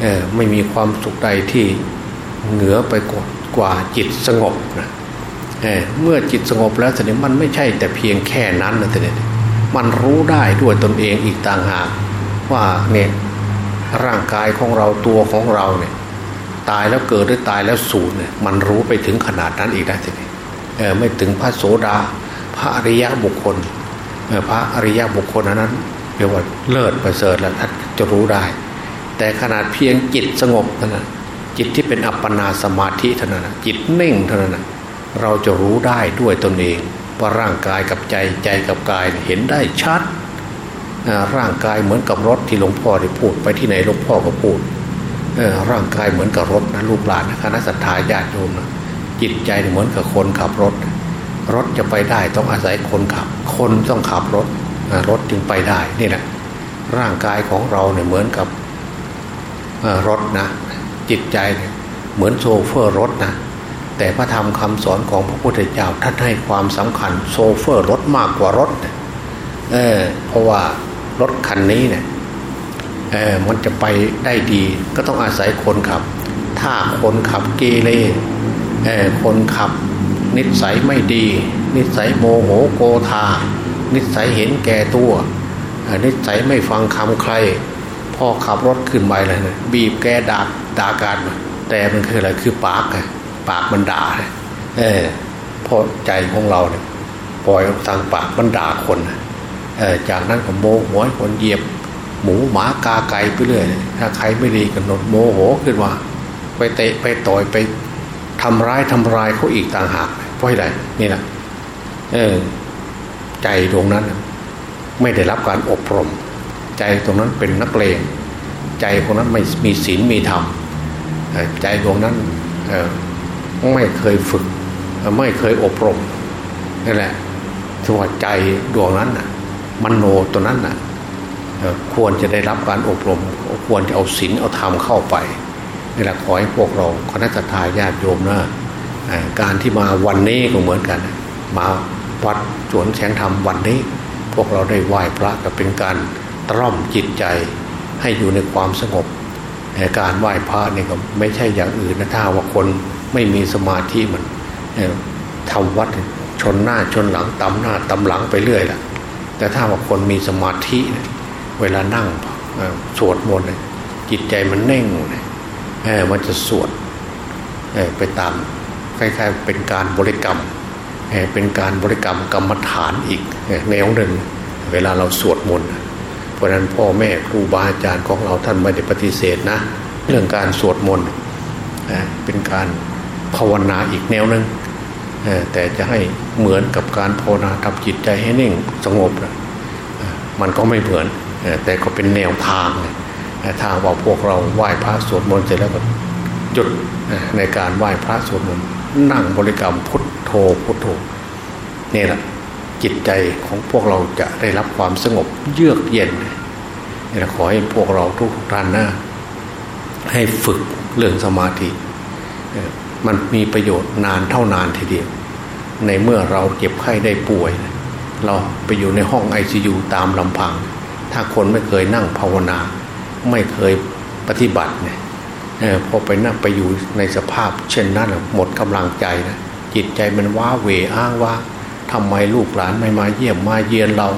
เออไม่มีความสุขใดที่ เหนือไปกว่าจิตสงบนะเออเมื่อจิตสงบแล้วแสดงมันไม่ใช่แต่เพียงแค่นั้นนะแต่เนี่ยมันรู้ได้ด้วยตนเองอีกต่างหากว่าเนี่ยร่างกายของเราตัวของเราเนี่ยตายแล้วเกิดหรือตายแล้วสูญเนี่ยมันรู้ไปถึงขนาดนั้นอีกนะทีนี้ไม่ถึงพระโสดา พระอริยะบุคคลพระอริยะบุคคลนั้นเรียกว่าเลิศประเสริฐแล้วท่านจะรู้ได้ แต่ขนาดเพียงจิตสงบเท่านั้น จิตที่เป็นอัปปนาสมาธิเท่านั้นจิตเน่งเท่านั้นเราจะรู้ได้ด้วยตนเองว่าร่างกายกับใจใจกับกายเห็นได้ชัด ร่างกายเหมือนกับรถที่หลวงพ่อได้พูดไปที่ไหนหลวงพ่อก็พูดร่างกายเหมือนกับรถนะลูกหลานนะคณะสัตยาญาติโยมนะจิตใจเหมือนกับคนขับรถ รถจะไปได้ต้องอาศัยคนขับ คนต้องขับรถรถจึงไปได้นี่แหละร่างกายของเราเนี่ยเหมือนกับรถนะ จิตใจเหมือนโซเฟอร์รถนะแต่พระธรรมคำสอนของพระพุทธเจ้าท่านให้ความสำคัญโซเฟอร์รถมากกว่ารถเออเพราะว่ารถคันนี้เนี่ยเออมันจะไปได้ดีก็ต้องอาศัยคนขับ ถ้าคนขับเกเรคนขับ นิสัยไม่ดี นิสัยโมโหโกธานิสัยเห็นแก่ตัวนิสัยไม่ฟังคำใครพ่อขับรถขึ้นไปเลยนะบีบแกด่า ด่ากันแต่มันคืออะไรคือปากไงปากมันด่าเออพอใจของเราเนี่ยปล่อยทางปากมันด่าคนเออจากนั้นก็โมโหคนเหยียบ หมูหมากาไก่ไปเรื่อยถ้าใครไม่ดีก็นนโมโหขึ้นมาไปเตะไปต่อยไปทำร้ายทำลายเขาอีกต่างหากเพราะอะไรนี่นะเออใจตรงนั้น ไม่ได้รับการอบรม ใจตรงนั้นเป็นนักเลงใจตรงนั้นไม่มีศีลมีธรรม ใจดวงนั้นไม่เคยฝึก ไม่เคยอบรมนี่แหละสวัสใจดวงนั้นน่ะมันโนตัวนั้นน่ะควรจะได้รับการอบรม ควรจะเอาศีลเอาธรรมเข้าไปนี่แหละขอให้พวกเราคณะทาญาติโยมนะการที่มาวันนี้ก็เหมือนกัน มาวัดสวนแสงธรรมวันนี้ พวกเราได้ไหว้พระก็เป็นการตร่อมจิตใจให้อยู่ในความสงบ การไหว้พระนี่ก็ไม่ใช่อย่างอื่นนะถ้าว่าคนไม่มีสมาธิมันทำวัดชนหน้าชนหลังตำหน้าตำหลังไปเรื่อยละแต่ถ้าว่าคนมีสมาธิ เวลานั่งสวดมนต์จิตใจมันเน่งมันจะสวดไปตามคล้ายๆเป็นการบริกรรมเป็นการบริกรรมกรรมฐานอีกแนวหนึ่งเวลาเราสวดมนต์ ราะนั้นพ่อแม่ครูบาอาจารย์ของเราท่านไม่ได้ปฏิเสธนะ เรื่องการสวดมนต์เป็นการภาวนาอีกแนวหนึ่งแต่จะให้เหมือนกับการภาวนาทำจิตใจให้นิ่งสงบมันก็ไม่เหมือนแต่ก็เป็นแนวทางถ้าว่าพวกเราไหว้พระสวดมนต์เสร็จแล้วก็หยุดในการไหว้พระสวดมนต์นั่งบริกรรมพุทโธพุทโธนี่แหละ จิตใจของพวกเราจะได้รับความสงบเยือกเย็นนี่แหละขอให้พวกเราทุกท่านนะให้ฝึกเรื่องสมาธิ มันมีประโยชน์นานเท่านานทีเดียว ในเมื่อเราเจ็บไข้ได้ป่วย เราไปอยู่ในห้องไอซียูตามลำพัง ถ้าคนไม่เคยนั่งภาวนา ไม่เคยปฏิบัติเนี่ยพอไปนั่งไปอยู่ในสภาพ เช่นนั้นหมดกำลังใจนะจิตใจมันว้าเวอ้างว่า ทำไมลูกหลานไม่มาเยี่ยมมาเยียนเรา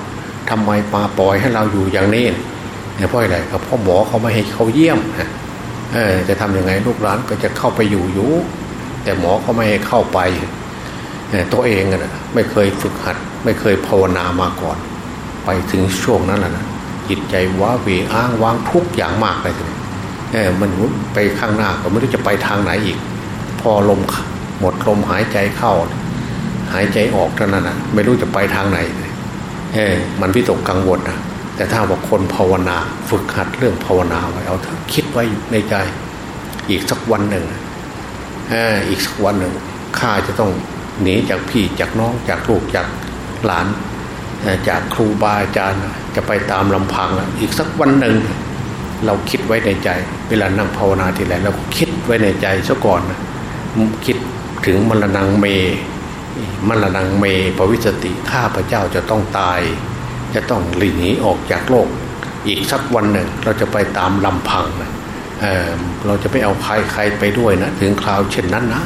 ทำไมมาปล่อยให้เราอยู่อย่างนี้เนี่ยเพราะอะไรครับพ่อหมอเขาไม่ให้เขาเยี่ยมจะทํำยังไงลูกหลานก็จะเข้าไปอยู่อยู่แต่หมอเขาไม่ให้เข้าไปตัวเองนะไม่เคยฝึกหัด ไม่เคยภาวนามาก่อน ไปถึงช่วงนั้นแหละนะจิตใจว้าเวอ้างวางทุกอย่างมากเลยทีเออมันไปข้างหน้าก็ไม่รู้จะไปทางไหนอีก พอลมหมดลมหายใจเข้า หายใจออกเท่านั้นนะไม่รู้จะไปทางไหนเออมันพิตกกังวลนะแต่ถ้าว่าคนภาวนาฝึกหัดเรื่องภาวนาไว้เอาเถอะคิดไว้ในใจ อีกสักวันหนึ่งอีกสักวันหนึ่งข้าจะต้องหนีจากพี่จากน้องจากลูกจากหลาน จากครูบาอาจารย์จะไปตามลำพังอีกสักวันหนึ่งเราคิดไว้ในใจ เวลานั่งภาวนาทีไรเราคิดไว้ในใจซะก่อนนะคิดถึงมรณงเม มรณงเมปวิสติข้าพระเจ้าจะต้องตาย จะต้องหลีหนีออกจากโลก อีกสักวันหนึ่งเราจะไปตามลำพังนะเเราจะไม่เอาใครใครไปด้วยนะ ถึงคราวเช่นนั้นนะ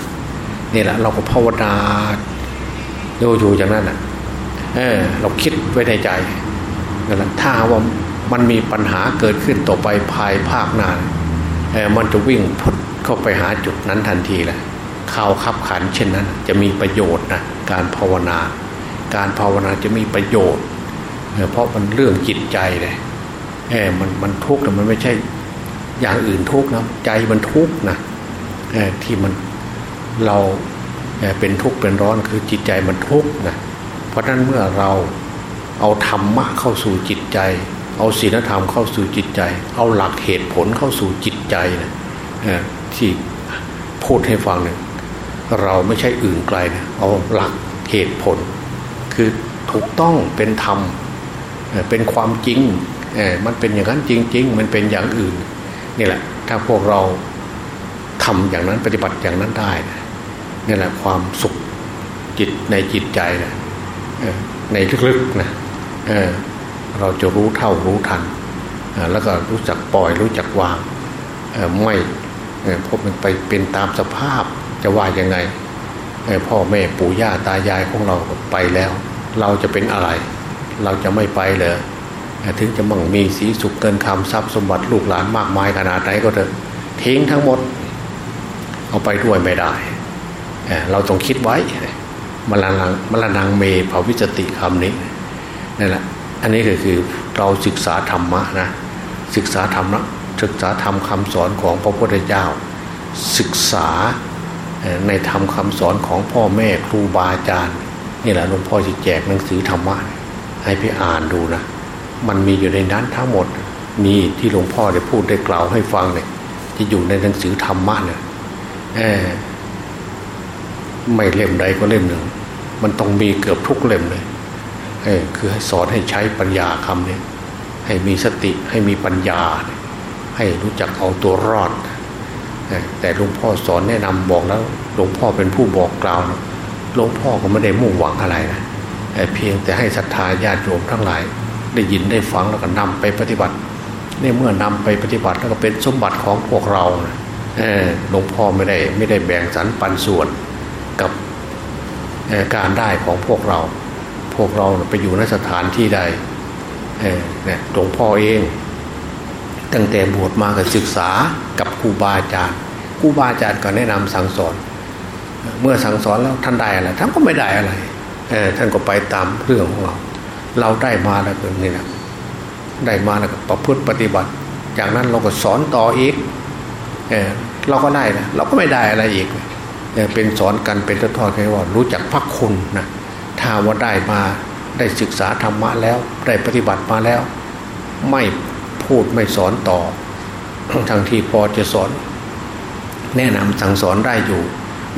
นี่แหละเราก็ภาวนาโยอยู่อย่างนั้นนะเออเราคิดไว้ในใจนั่นแหละถ้าว่ามันมีปัญหาเกิดขึ้นต่อไปภายภาคหน้าเออมันจะวิ่งพุทเข้าไปหาจุดนั้นทันทีแหละ ข่าวขับขัน เช่นนั้น จะมีประโยชน์นะการภาวนา การภาวนาจะมีประโยชน์เพราะมันเรื่องจิตใจเลยเออมันมันทุกข์แต่มันไม่ใช่อย่างอื่นทุกข์นะใจมันทุกข์นะที่มันเราเป็นทุกข์เป็นร้อนคือจิตใจมันทุกข์นะเพราะนั้นเมื่อเราเอาธรรมะเข้าสู่จิตใจ เอาศีลธรรมเข้าสู่จิตใจ เอาหลักเหตุผลเข้าสู่จิตใจนะที่พูดให้ฟังเนี่ย เราไม่ใช่อื่นไกลนะเอาหลักเหตุผล คือถูกต้องเป็นธรรมเป็นความจริงมันเป็นอย่างนั้นจริง ๆ มันเป็นอย่างอื่นนี่แหละ ถ้าพวกเราทำอย่างนั้นปฏิบัติอย่างนั้นได้นี่แหละความสุขจิตในจิตใจนะในลึกๆนะเเราจะรู้เท่ารู้ทันแล้วก็รู้จักปล่อยรู้จักวางไม่พบมันไปเป็นตามสภาพ จะว่ายังไงพ่อแม่ปู่ย่าตายายของเราไปแล้ว เราจะเป็นอะไร เราจะไม่ไปเลยถึงจะมั่งมีสีสุขเกินคำทรัพย์สมบัติลูกหลานมากมายขนาดไหนก็เถอะทิ้งทั้งหมด เอาไปด้วยไม่ได้เราต้องคิดไว้มรณงมรณงเมภาวิจติคำนี้นั่นแหละอันนี้ก็คือเราศึกษาธรรมะนะศึกษาธรรมะศึกษาธรรมคาสอนของพระพุทธเจ้า ศึกษา ในธรรมคาสอนของพ่อแม่ครูบาอาจารย์นี่แหละหลวงพ่อจะแจกหนังสือธรรมะให้ไปอ่านดูนะมันมีอยู่ในนั้นทั้งหมดมีที่หลวงพ่อได้พูดได้กล่าวให้ฟังเนี่ยที่อยู่ในหนังสือธรรมะเนี่ยไม่เล่มใดก็เล่มหนึ่ง มันต้องมีเกือบทุกเล่มเลยคือให้สอนให้ใช้ปัญญาคำเนี้ให้มีสติให้มีปัญญา ให้รู้จักเอาตัวรอด แต่หลวงพ่อสอนแนะนำบอกแล้วหลวงพ่อเป็นผู้บอกกล่าวหลวงพ่อก็ไม่ได้มุ่งหวังอะไรนะเพียงแต่ให้ศรัทธาญาติโยมทั้งหลาย ได้ยินได้ฟังแล้วก็นำไปปฏิบัตินี่เมื่อนำไปปฏิบัติแล้วก็เป็นสมบัติของพวกเราหลวงพ่อไม่ได้ไม่ได้แบ่งสรรปันส่วนกับการได้ของพวกเรา พวกเราไปอยู่ในสถานที่ใดเนี่ยหลวงพ่อเอง ตั้งแต่บวชมาก็ศึกษากับ ครูบาอาจารย์ครูบาอาจารย์ก็แนะนำสั่งสอน เมื่อสั่งสอนแล้วท่านได้อะไรท่านก็ไม่ได้อะไรท่านก็ไปตามเรื่องของเรา เราได้มาแล้วก็นี่นะได้มาแล้วก็ประพฤติปฏิบัติ จากนั้นเราก็สอนต่ออีกเเราก็ได้นะเราก็ไม่ได้อะไรอีกเป็นสอนกันเป็นทอดๆแค่ว่ารู้จักพักคุณนะถ้าว่าได้มาได้ศึกษาธรรมะแล้วได้ปฏิบัติมาแล้ว ไม่พูดไม่สอนต่อ ทางที่พอจะสอน แนะนำสั่งสอนได้อยู่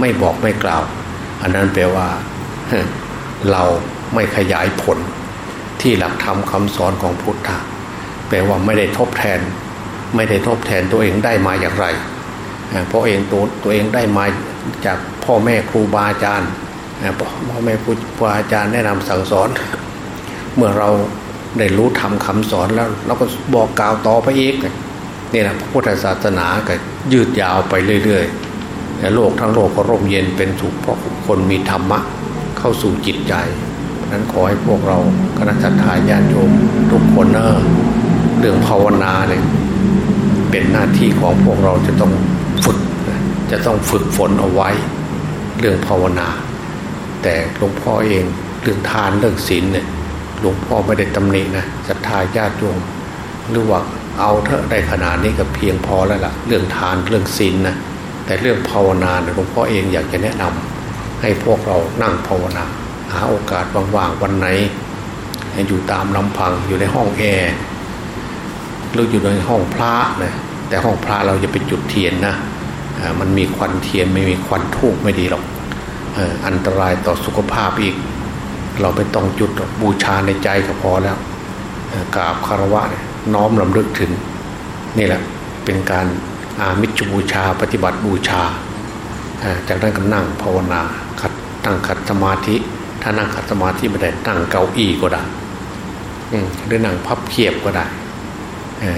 ไม่บอกไม่กล่าว อันนั้นแปลว่า เราไม่ขยายผล ที่หลักธรรมคำสอนของพุทธะแปลว่าไม่ได้ทบแทน ไม่ได้ทบแทนตัวเองได้มาอย่างไรเพราะเองตัวตัวเองได้มาจากพ่อแม่ครูบาอาจารย์พ่อแม่ครูบาอาจารย์แนะนำสั่งสอน เมื่อเราได้รู้ทำคำสอนแล้ว เราก็บอกกล่าวต่อไปอีก นี่แหละพุทธศาสนาก็ยืดยาวไปเรื่อยๆแต่โลกทั้งโลกก็ร่มเย็นเป็นสุขเพราะคนมีธรรมะเข้าสู่จิตใจนั้นขอให้พวกเราคณะสัตยาญาติโยมทุกคนเนอเรื่องภาวนาเนี่ยเป็นหน้าที่ของพวกเราจะต้องฝึก จะต้องฝึกฝนเอาไว้ เรื่องภาวนา แต่หลวงพ่อเองเรื่องทานเรื่องศีลเนี่ยหลวงพ่อไม่ได้ตำหนินะศรัทธาญาติโยมหรือว่า เอาเถอะได้ขนาดนี้ก็เพียงพอแล้วล่ะ เรื่องทานเรื่องศีลนนะแต่เรื่องภาวนาหลวงพ่อเองอยากจะแนะนำให้พวกเรานั่งภาวนาหาโอกาสว่างๆวันไหนอยู่ตามลำพังอยู่ในห้องแอร์หรืออยู่ในห้องพระนะแต่ห้องพระเราจะไปจุดเทียนนะมันมีควันเทียนไม่มีควันทูบไม่ดีหรอกอันตรายต่อสุขภาพอีก เราไปต้องจุดบูชาในใจก็พอแล้วกราบคารวะน้ น้อมลำลึกถึง นี่แหละเป็นการอามิจบูชา ปฏิบัติบูชา จากนั้นก็นั่งภาวนาขัดตั้งขัดสมาธิ ถ้านั่งขัดสมาธิไม่ได้นั่งเก้าอี้ก็ได้หรือนั่งพับเพียบก็ได้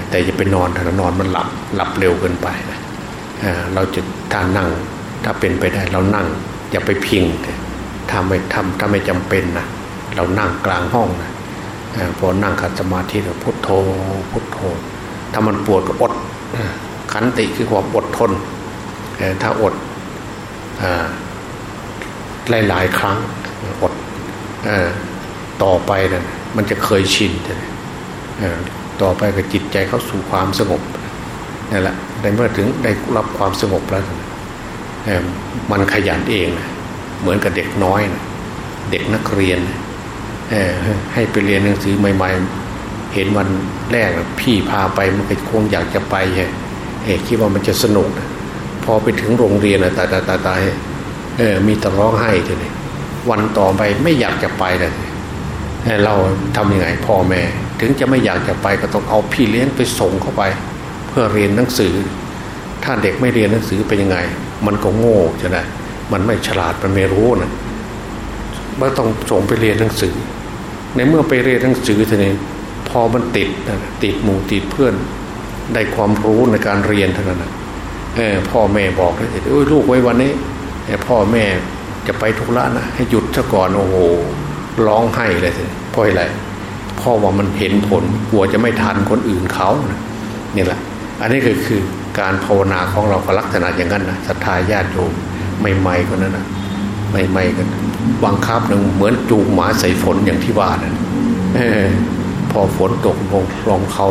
แต่จะไปนอนถ้านอนมันหลับหลับเร็วเกินไปเราจะถ้านั่งถ้าเป็นไปได้เรานั่ง อย่าไปพิงถ้าไม่ทำถ้าไม่จำเป็นนะเรานั่งกลางห้องนะ พอนั่งขัดสมาธิเราพุทโธพุทโธ ถ้ามันปวดก็อดขันติคือความอดทนถ้าอดหลายหลายครั้งอดต่อไปนะมันจะเคยชินต่อไปก็จิตใจเข้าสู่ความสงบนั่นแหละในเมื่อถึงได้รับความสงบแล้วมันขยันเองนะเหมือนกับเด็กน้อยนะเด็กนักเรียน ให้ไปเรียนหนังสือใหม่ ๆ เห็นวันแรกพี่พาไปมันก็คงอยากจะไปฮะคิดว่ามันจะสนุก พอไปถึงโรงเรียนนะตายตายตายเออมีแต่ร้องไห้เลยวันต่อไปไม่อยากจะไปเลยเราทำยังไงพ่อแม่ ถึงจะไม่อยากจะไปก็ต้องเอาพี่เลี้ยงไปส่งเข้าไป เพื่อเรียนหนังสือ ถ้าเด็กไม่เรียนหนังสือเป็นยังไง มันก็โง่ใช่ไหมมันไม่ฉลาดมันไม่รู้นะว่าต้องส่งไปเรียนหนังสือ ในเมื่อไปเรียนหนังสือทีนี้พอมันติดติดหมู่ติดเพื่อน ได้ความรู้ในการเรียนเท่านั้นเออพ่อแม่บอกเลยโอ้ยลูกไว้วันนี้พ่อแม่จะไปทุกร้านนะให้หยุดซะก่อนโอ้โหร้องไห้เลยสิเพราะอะไรพ่อว่ามันเห็นผลกลัวจะไม่ทันคนอื่นเขานี่แหละ อันนี้คือคือการภาวนาของเราก็ลักษณะอย่างนั้นนะศรัทธาญาติโยมใหม่ๆคนนั้นนะใหม่ๆกัน บังคับหนึ่งเหมือนจูงหมาใส่ฝนอย่างที่ว่านั่นพอฝนตกลงรองเขา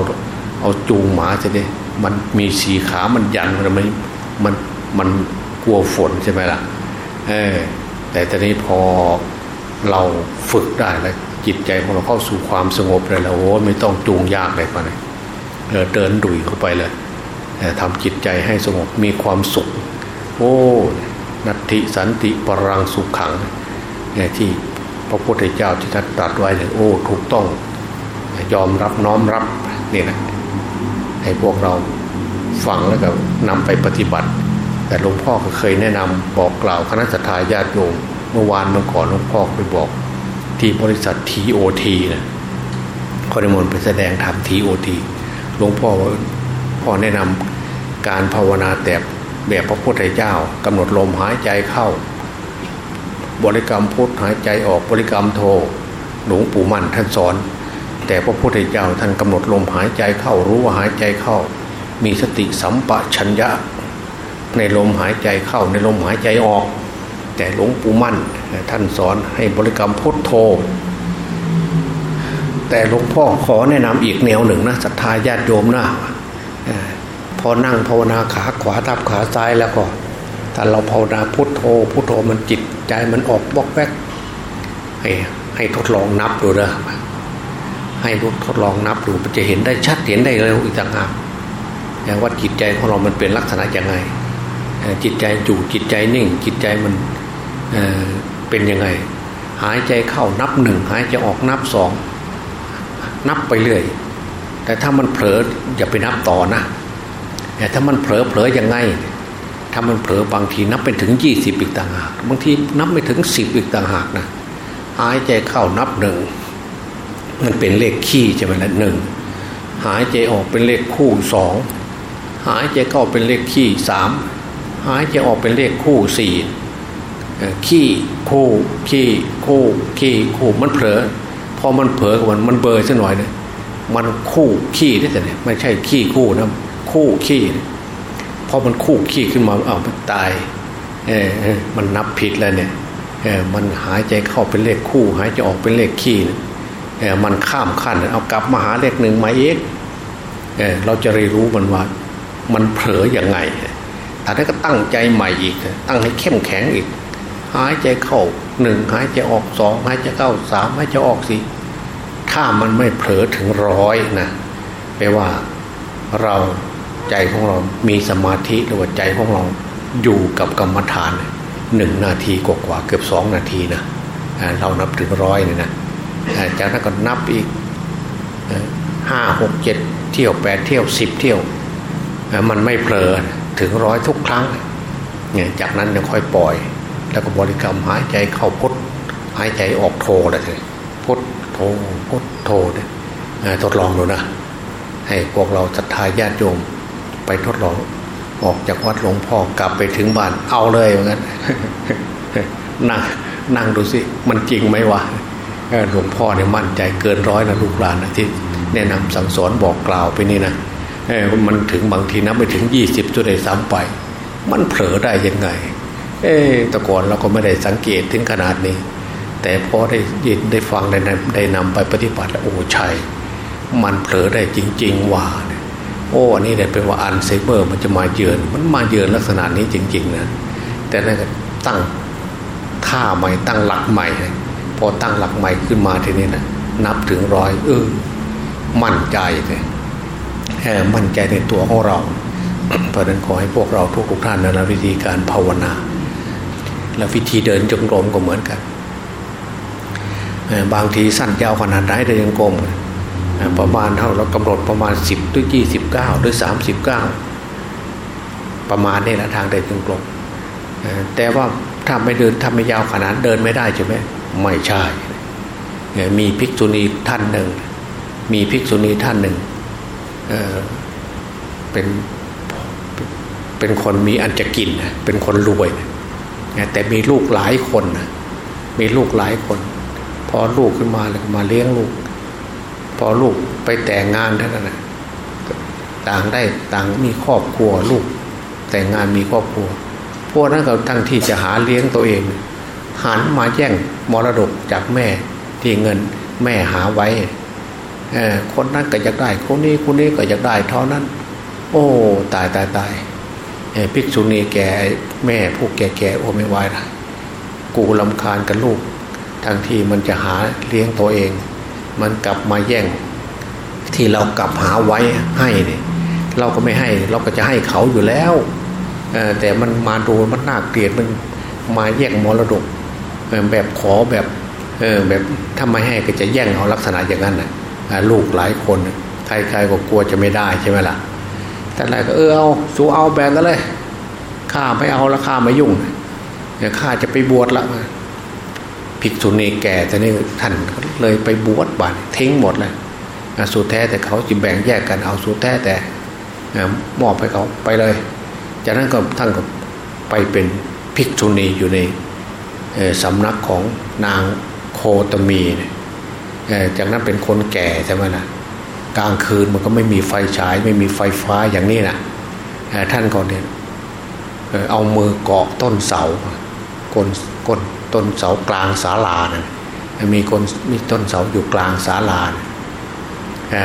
เอาจูงหมาจะได้มันมีสีขามันยันมันไมันมันมันกลัวฝนใช่ไหมล่ะเออแต่ตอนนี้พอเราฝึกได้แล้วจิตใจของเราเข้าสู่ความสงบเลยแล้วโอ้ไม่ต้องจูงยากเลยปะเนี่ยเดินดุยเข้าไปเลยทำจิตใจให้สงบมีความสุข โอ้ นัตติสันติปรังสุขขังเที่พระพุทธเจ้าที่ท่านตรัสไว้เลยโอ้ถูกต้อง ยอมรับน้อมรับนี่นะให้พวกเราฟังแล้วก็นำไปปฏิบัติ แต่หลวงพ่อก็เคยแนะนำบอกกล่าวคณะสัตยาญาติโยมเมื่อวานเมื่อก่อนหลวงพ่อไปบอกที่บริษัททีโอทีนะขอนิมนไปแสดงธรรมทีโอทีหลวงพ่อพ่อแนะนำการภาวนาแต่แบบพระพุทธเจ้ากำหนดลมหายใจเข้า บริกรรมพุทหายใจออกบริกรรมโทหลวงปู่มั่นท่านสอน แต่พระพุทธเจ้าท่านกำหนดลมหายใจเข้ารู้ว่าหายใจเข้า มีสติสัมปชัญญะ ในลมหายใจเข้าในลมหายใจออก แต่หลวงปู่มั่นท่านสอนให้บริกรรมพุทโธ แต่หลวงพ่อขอแนะนำอีกแนวหนึ่งนะศรัทธาญาติโยมนะพอนั่งภาวนาขาขวาทับขาซ้ายแล้วก็ ถ้าเราภาวนาพุทโธพุทโธมันจิตใจมันออกบกแวกให้ให้ทดลองนับดูนะให้ลูกทดลองนับดูมันจะเห็นได้ชัดเห็นได้เร็วอีกต่างหากว่าจิตใจของเรามันเป็นลักษณะยังไงจิตใจอยู่จิตใจนิ่ง จิตใจมันเเป็นยังไง หายใจเข้านับหนึ่งหายใจออกนับสองนับไปเรื่อย แต่ถ้ามันเผลออย่าไปนับต่อนะแต่ถ้ามันเผลอเผลอยังไง ถ้ามันเผลอบางทีนับไปถึงยี่สิบอีกต่างหาก บางทีนับไปถึงสิบอีกต่างหากนะหายใจเข้านับหนึ่งมันเป็นเลขขี้ใช่ไหมล่ะหนึ่งหายใจออกเป็นเลขคู่สองหายใจเข้าเป็นเลขขี้สามหายใจออกเป็นเลขคู่สี่ขี้คู่ขี้คู่ขี้คู่มันเผลอพอมันเผลอกับมันมันเบอร์ซะหน่อยเนี่ยมันคู่ขี้ได้แต่เนี่ยไม่ใช่ขี้คู่นะคู่ขี้ พอมันคู่ขี้ขึ้นมาเอามันตายเออมันนับผิดแล้วเนี่ยเออมันหายใจเข้าเป็นเลขคู่ หายใจออกเป็นเลขขี้เออมันข้ามขั้นเอากลับมาหาเลขหนึ่งมาเองเออเราจะเรียนรู้มันว่า มันเผลออย่างไงแต่ถ้าก็ตั้งใจใหม่อีก ตั้งให้เข้มแข็งอีก หายใจเข้าหนึ่งหายใจออกสองหายใจเข้าสามหายใจออกสี่ถ้ามันไม่เผลอถึงร้อยนะแปลว่าเรา ใจของเรา มีสมาธิหรือว่าใจของเราอยู่กับกรรมฐานหนึ่งนาทีกว่าเกือบสองนาทีนะเรานับถึงร้อยเลยนะจากนั้นก็นับอีกห้าหกเจ็ดเที่ยวแปดเที่ยวสิบเที่ยว มันไม่เผลอถึงร้อยทุกครั้งเนี่ยจากนั้นจะค่อยปล่อย แล้วก็บริกรรมหายใจเข้าพุทหายใจออกโทเลยพุทโทพุทโทเนี่ยทดลองดูนะ ให้พวกเราศรัทธาญาติโยม ไปทดลอง ออกจากวัดหลวงพ่อกลับไปถึงบ้านเอาเลยเหมือนกันนั่งนั่งดูสิ มันจริงไหมวะหลวงพ่อเนี่ยมั่นใจเกินร้อยนะลูกหลานนะที่แนะนำสั่งสอนบอกกล่าวไปนี่นะมันถึงบางทีนับไปถึงยี่สิบจุดได้ซ้ำไป มันเผลอได้ยังไง เอ๊แต่ก่อนเราก็ไม่ได้สังเกตถึงขนาดนี้ แต่พอได้ยินได้ฟังได้นได้นำไปปฏิบัติแล้วโอ้ชัยมันเผลอได้จริง ๆ ว่า โอ้อันนี้เนี่ยเป็นว่าอันเซเบอร์มันจะมาเยือน มันมาเยือนลักษณะนี้จริง ๆนะแต่นั่นก็ตั้งท่าใหม่ตั้งหลักใหม่ พอตั้งหลักใหม่ขึ้นมาทีนี้นะนับถึงร้อยเออมั่นใจเลยมั่นใจในตัวของเรา เพราะนั้นขอให้พวกเราทุกๆท่านนะวิธีการภาวนา และวิธีเดินจงกรมก็เหมือนกัน บางทีสั้นยาวขนาดไหนเดินจงกรม ประมาณเท่าเรากำหนดประมาณสิบด้วยยี่สิบเก้าด้วยสามสิบเก้าประมาณนี้แหละทางเดินจงกรมแต่ว่าถ้าไม่เดินถ้าไม่ยาวขนาดเดินไม่ได้ใช่ไหมไม่ใช่มีภิกษุณีท่านหนึ่ง มีภิกษุณีท่านหนึ่งเเป็นเป็นคนมีอันจะกินเป็นคนรวยแต่มีลูกหลายคนมีลูกหลายคน พอลูกขึ้นมาแล้วมาเลี้ยงลูก อลูกไปแต่งงานเท่านั้นต่างได้ต่างมีครอบครัวลูก แต่งงานมีครอบครัว พวกนั้นก็ตั้งที่จะหาเลี้ยงตัวเองหันมาแย่งมรดกจากแม่ที่เงินแม่หาไว้คนนั้นก็อยากได้ คนนี้คนนี้ก็อยากได้เท่านั้น โอ้ตายตายตายภิกษุณีแก่แม่พวกแก่แก่โอไม่ไหวละกูลำคาญกับลูกทั้งที่มันจะหาเลี้ยงตัวเอง มันกลับมาแย่ง ที่เรากลับหาไว้ให้เนี่ยเราก็ไม่ให้ เราก็จะให้เขาอยู่แล้วแต่มันมาดูมันน่าเกลียดมันมาแย่งมรดกแบบขอแบบแบบถ้าไม่ให้ก็จะแย่งเอาลักษณะอย่างนั้นนะลูกหลายคนใครๆก็กลัวจะไม่ได้ใช่ไหมล่ะแต่อะไรก็เออเอาสู้เอาแบ่งกันเลยข้าไม่เอาละข้าไม่ยุ่งเนี่ยข้าจะไปบวชละ ภิกษุณีแก่แต่นี่ท่านเลยไปบวชบัตทิ้งหมดเลยสุดแท้แต่เขาจะแบ่งแยกกันเอาสุดแท้แต่มอบให้เขาไปเลย จากนั้นก็ท่านก็ไปเป็นภิกษุณีอยู่ในสำนักของนางโคตมีจากนั้นเป็นคนแก่ใช่ไหมนะกลางคืนมันก็ไม่มีไฟฉาย ไม่มีไฟฟ้าอย่างนี้นะท่านก็เนี่ยเอามือเกาะต้นเสาก้นก้น ต้นเสากลางศาลานะมีคนมีต้นเสาอยู่กลางศาลา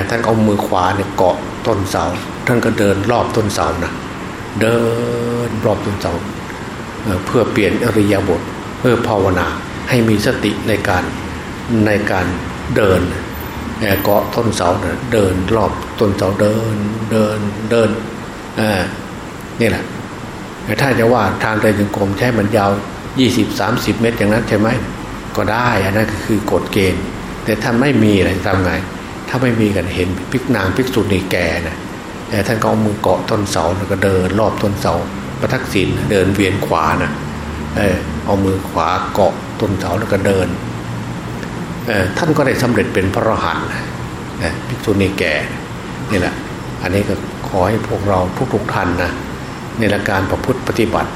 ท่านเอามือขวาเนี่ยเกาะต้นเสา ท่านก็เดินรอบต้นเสานะเดินรอบต้นเสาเพื่อเปลี่ยนอริยบทเพื่อภาวนาให้มีสติในการในการเดินเกาะต้นเสาเดินรอบต้นเสาเดินเดินเดินนี่แหละถ้าจะว่าทางเดินจงกรมใช้มันยาว ยี่สิบสามสิบเมตรอย่างนั้นใช่ไหมก็ได้อันนั้นคือกฎเกณฑ์ แต่ท่านไม่มีอะไรทำไง ถ้าไม่มีกันเห็นพิกนางพิกษุณีแก่นะแต่ท่านก็เอามือเกาะต้นเสาแล้วก็เดินรอบต้นเสาประทักษิณเดินเวียนขวานะเออเอามือขวาเกาะต้นเสาแล้วก็เดินเออท่านก็ได้สำเร็จเป็นพระอรหันต์พิกษุณีแก่นี่แหละ อันนี้ก็ขอให้พวกเราทุกๆท่านนะในหลักการประพฤติปฏิบัติ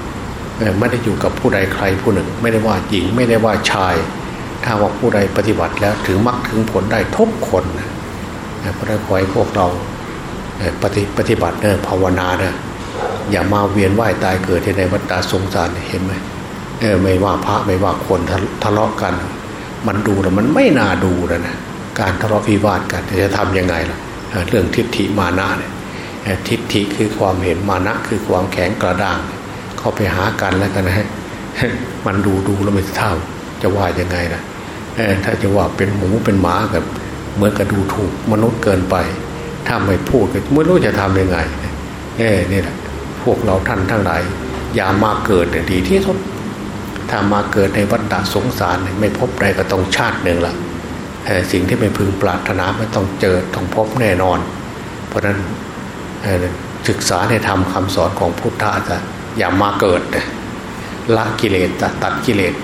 ไม่ได้อยู่กับผู้ใดใครผู้หนึ่ง ไม่ได้ว่าหญิงไม่ได้ว่าชาย ถ้าว่าผู้ใดปฏิบัติแล้วถึงมรรคถึงผลได้ทุกคนนะเพราะนั้นขอให้พวกเราปฏิปฏิบัติเนอภาวนาเนออย่ามาเวียนว่ายตายเกิดในวัฏสงสารเห็นไหมเออไม่ว่าพระไม่ว่าคนทะเลาะกัน มันดูแล้วมันไม่น่าดูแล้วนะการทะเลาะวิวาทกันจะทํำยังไงล่ะเรื่องทิฏฐิมานะเนี่ยทิฏฐิคือความเห็นมานะคือความแข็งกระด้างเข้าไปหากันแล้วกันนะฮะมันดูดูแล้วไม่เท่า จะว่ายังไงนะถ้าจะว่าเป็นหมูเป็นหมากับเหมือนกับดูถูกมนุษย์เกินไป ถ้าไม่พูดก็ไม่รู้จะทำยังไงเออนี่แหละพวกเราท่านทั้งหลายอย่ามาเกิดดีที่สุดถ้ามาเกิดในวัฏฏสงสารไม่พบใดก็ต้องชาติหนึ่งละสิ่งที่ไม่พึงปรารถนาไม่ต้องเจอต้องพบแน่นอน เพราะนั้นศึกษาในธรรมคาสอนของพุทธะจะ อย่ามาเกิดละกิเลสตัดกิเลส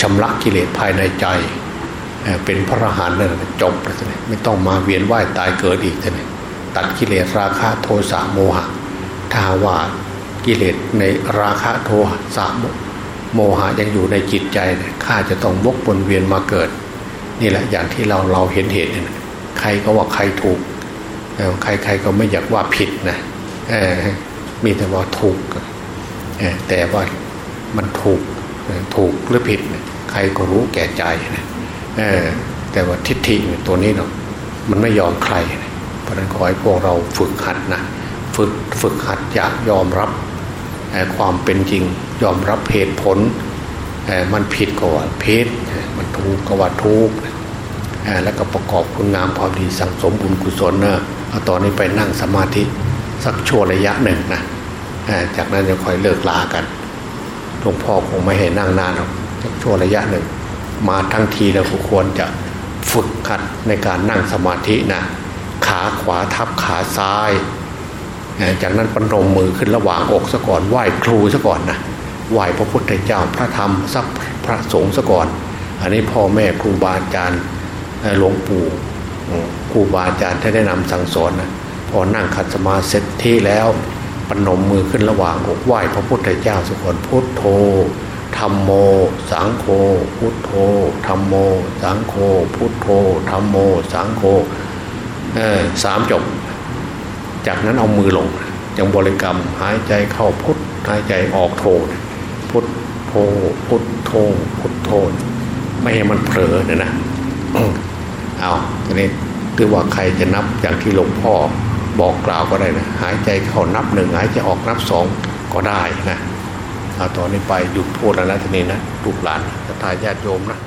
ชำระกิเลสภายในใจ เป็นพระอรหันต์เลยจบเลยไม่ต้องมาเวียนว่ายตายเกิดอีกเลยตัดกิเลสราคะโทสะโมหะถ้าว่ากิเลสในราคะโทสะโมหะยังอยู่ในจิตใจข้าจะต้องวกวนเวียนมาเกิด นี่แหละอย่างที่เราเราเห็นเหตุใครก็ว่าใครถูกใครๆก็ไม่อยากว่าผิดนะมีแต่ว่าถูก แต่ว่ามันถูกถูกหรือผิด ใครก็รู้แก่ใจนะแต่ว่าทิฏฐิตัวนี้เนาะมันไม่ยอมใคร เพราะนั้นขอให้พวกเราฝึกหัดนะฝึกฝึกหัดอยากยอมรับความเป็นจริงยอมรับเหตุผลมันผิดก็ว่าผิดมันถูกก็ว่าถูกแล้วก็ประกอบคุณงามความดีสั่งสมบุญกุศลเนะเอาตอนนี้ไปนั่งสมาธิสักชั่วระยะหนึ่งนะ จากนั้นจะค่อยเลิกลากันหลวงพ่อคงไม่เห็นนั่งนานหรอกช่วงระยะหนึ่ง มาทั้งทีเราควรจะฝึกขัดในการนั่งสมาธินะขาขวาทับขาซ้าย จากนั้นปนมมือขึ้นระหว่างอกซะก่อนไหว้ครูซะก่อนนะไหว้พระพุทธเจ้าพระธรรมสักพระสงฆ์ซะก่อน อันนี้พ่อแม่ครูบาอาจารย์หลวงปู่ครูบาอาจารย์ท่านแนะนำสั่งสอนนะพอนั่งขัดสมาธิเสร็จที่แล้ว นมมือขึ้นระหว่างอกไหว้พระพุทธเจ้าสุกนพุทโธธรรมโม สังโฆพุทโธธรรมโม สังโฆพุทโธธรรมโม สังโฆสามจบ จากนั้นเอามือลงยังบริกรรมหายใจเข้าพุทหายใจออกโธพุทโธพุทโธพุทโธไม่ให้มันเผลอเนี่ยนะเอาทีนี้คือว่าใครจะนับอย่างที่หลวงพ่อ บอกกล่าวก็ได้นะหายใจเข้านับหนึ่งหายใจออกนับสองก็ได้นะเอาตอนนี้ไปหยุดพูดแล้วนะทีนี้นะลูกหลานทายญาติโยมนะ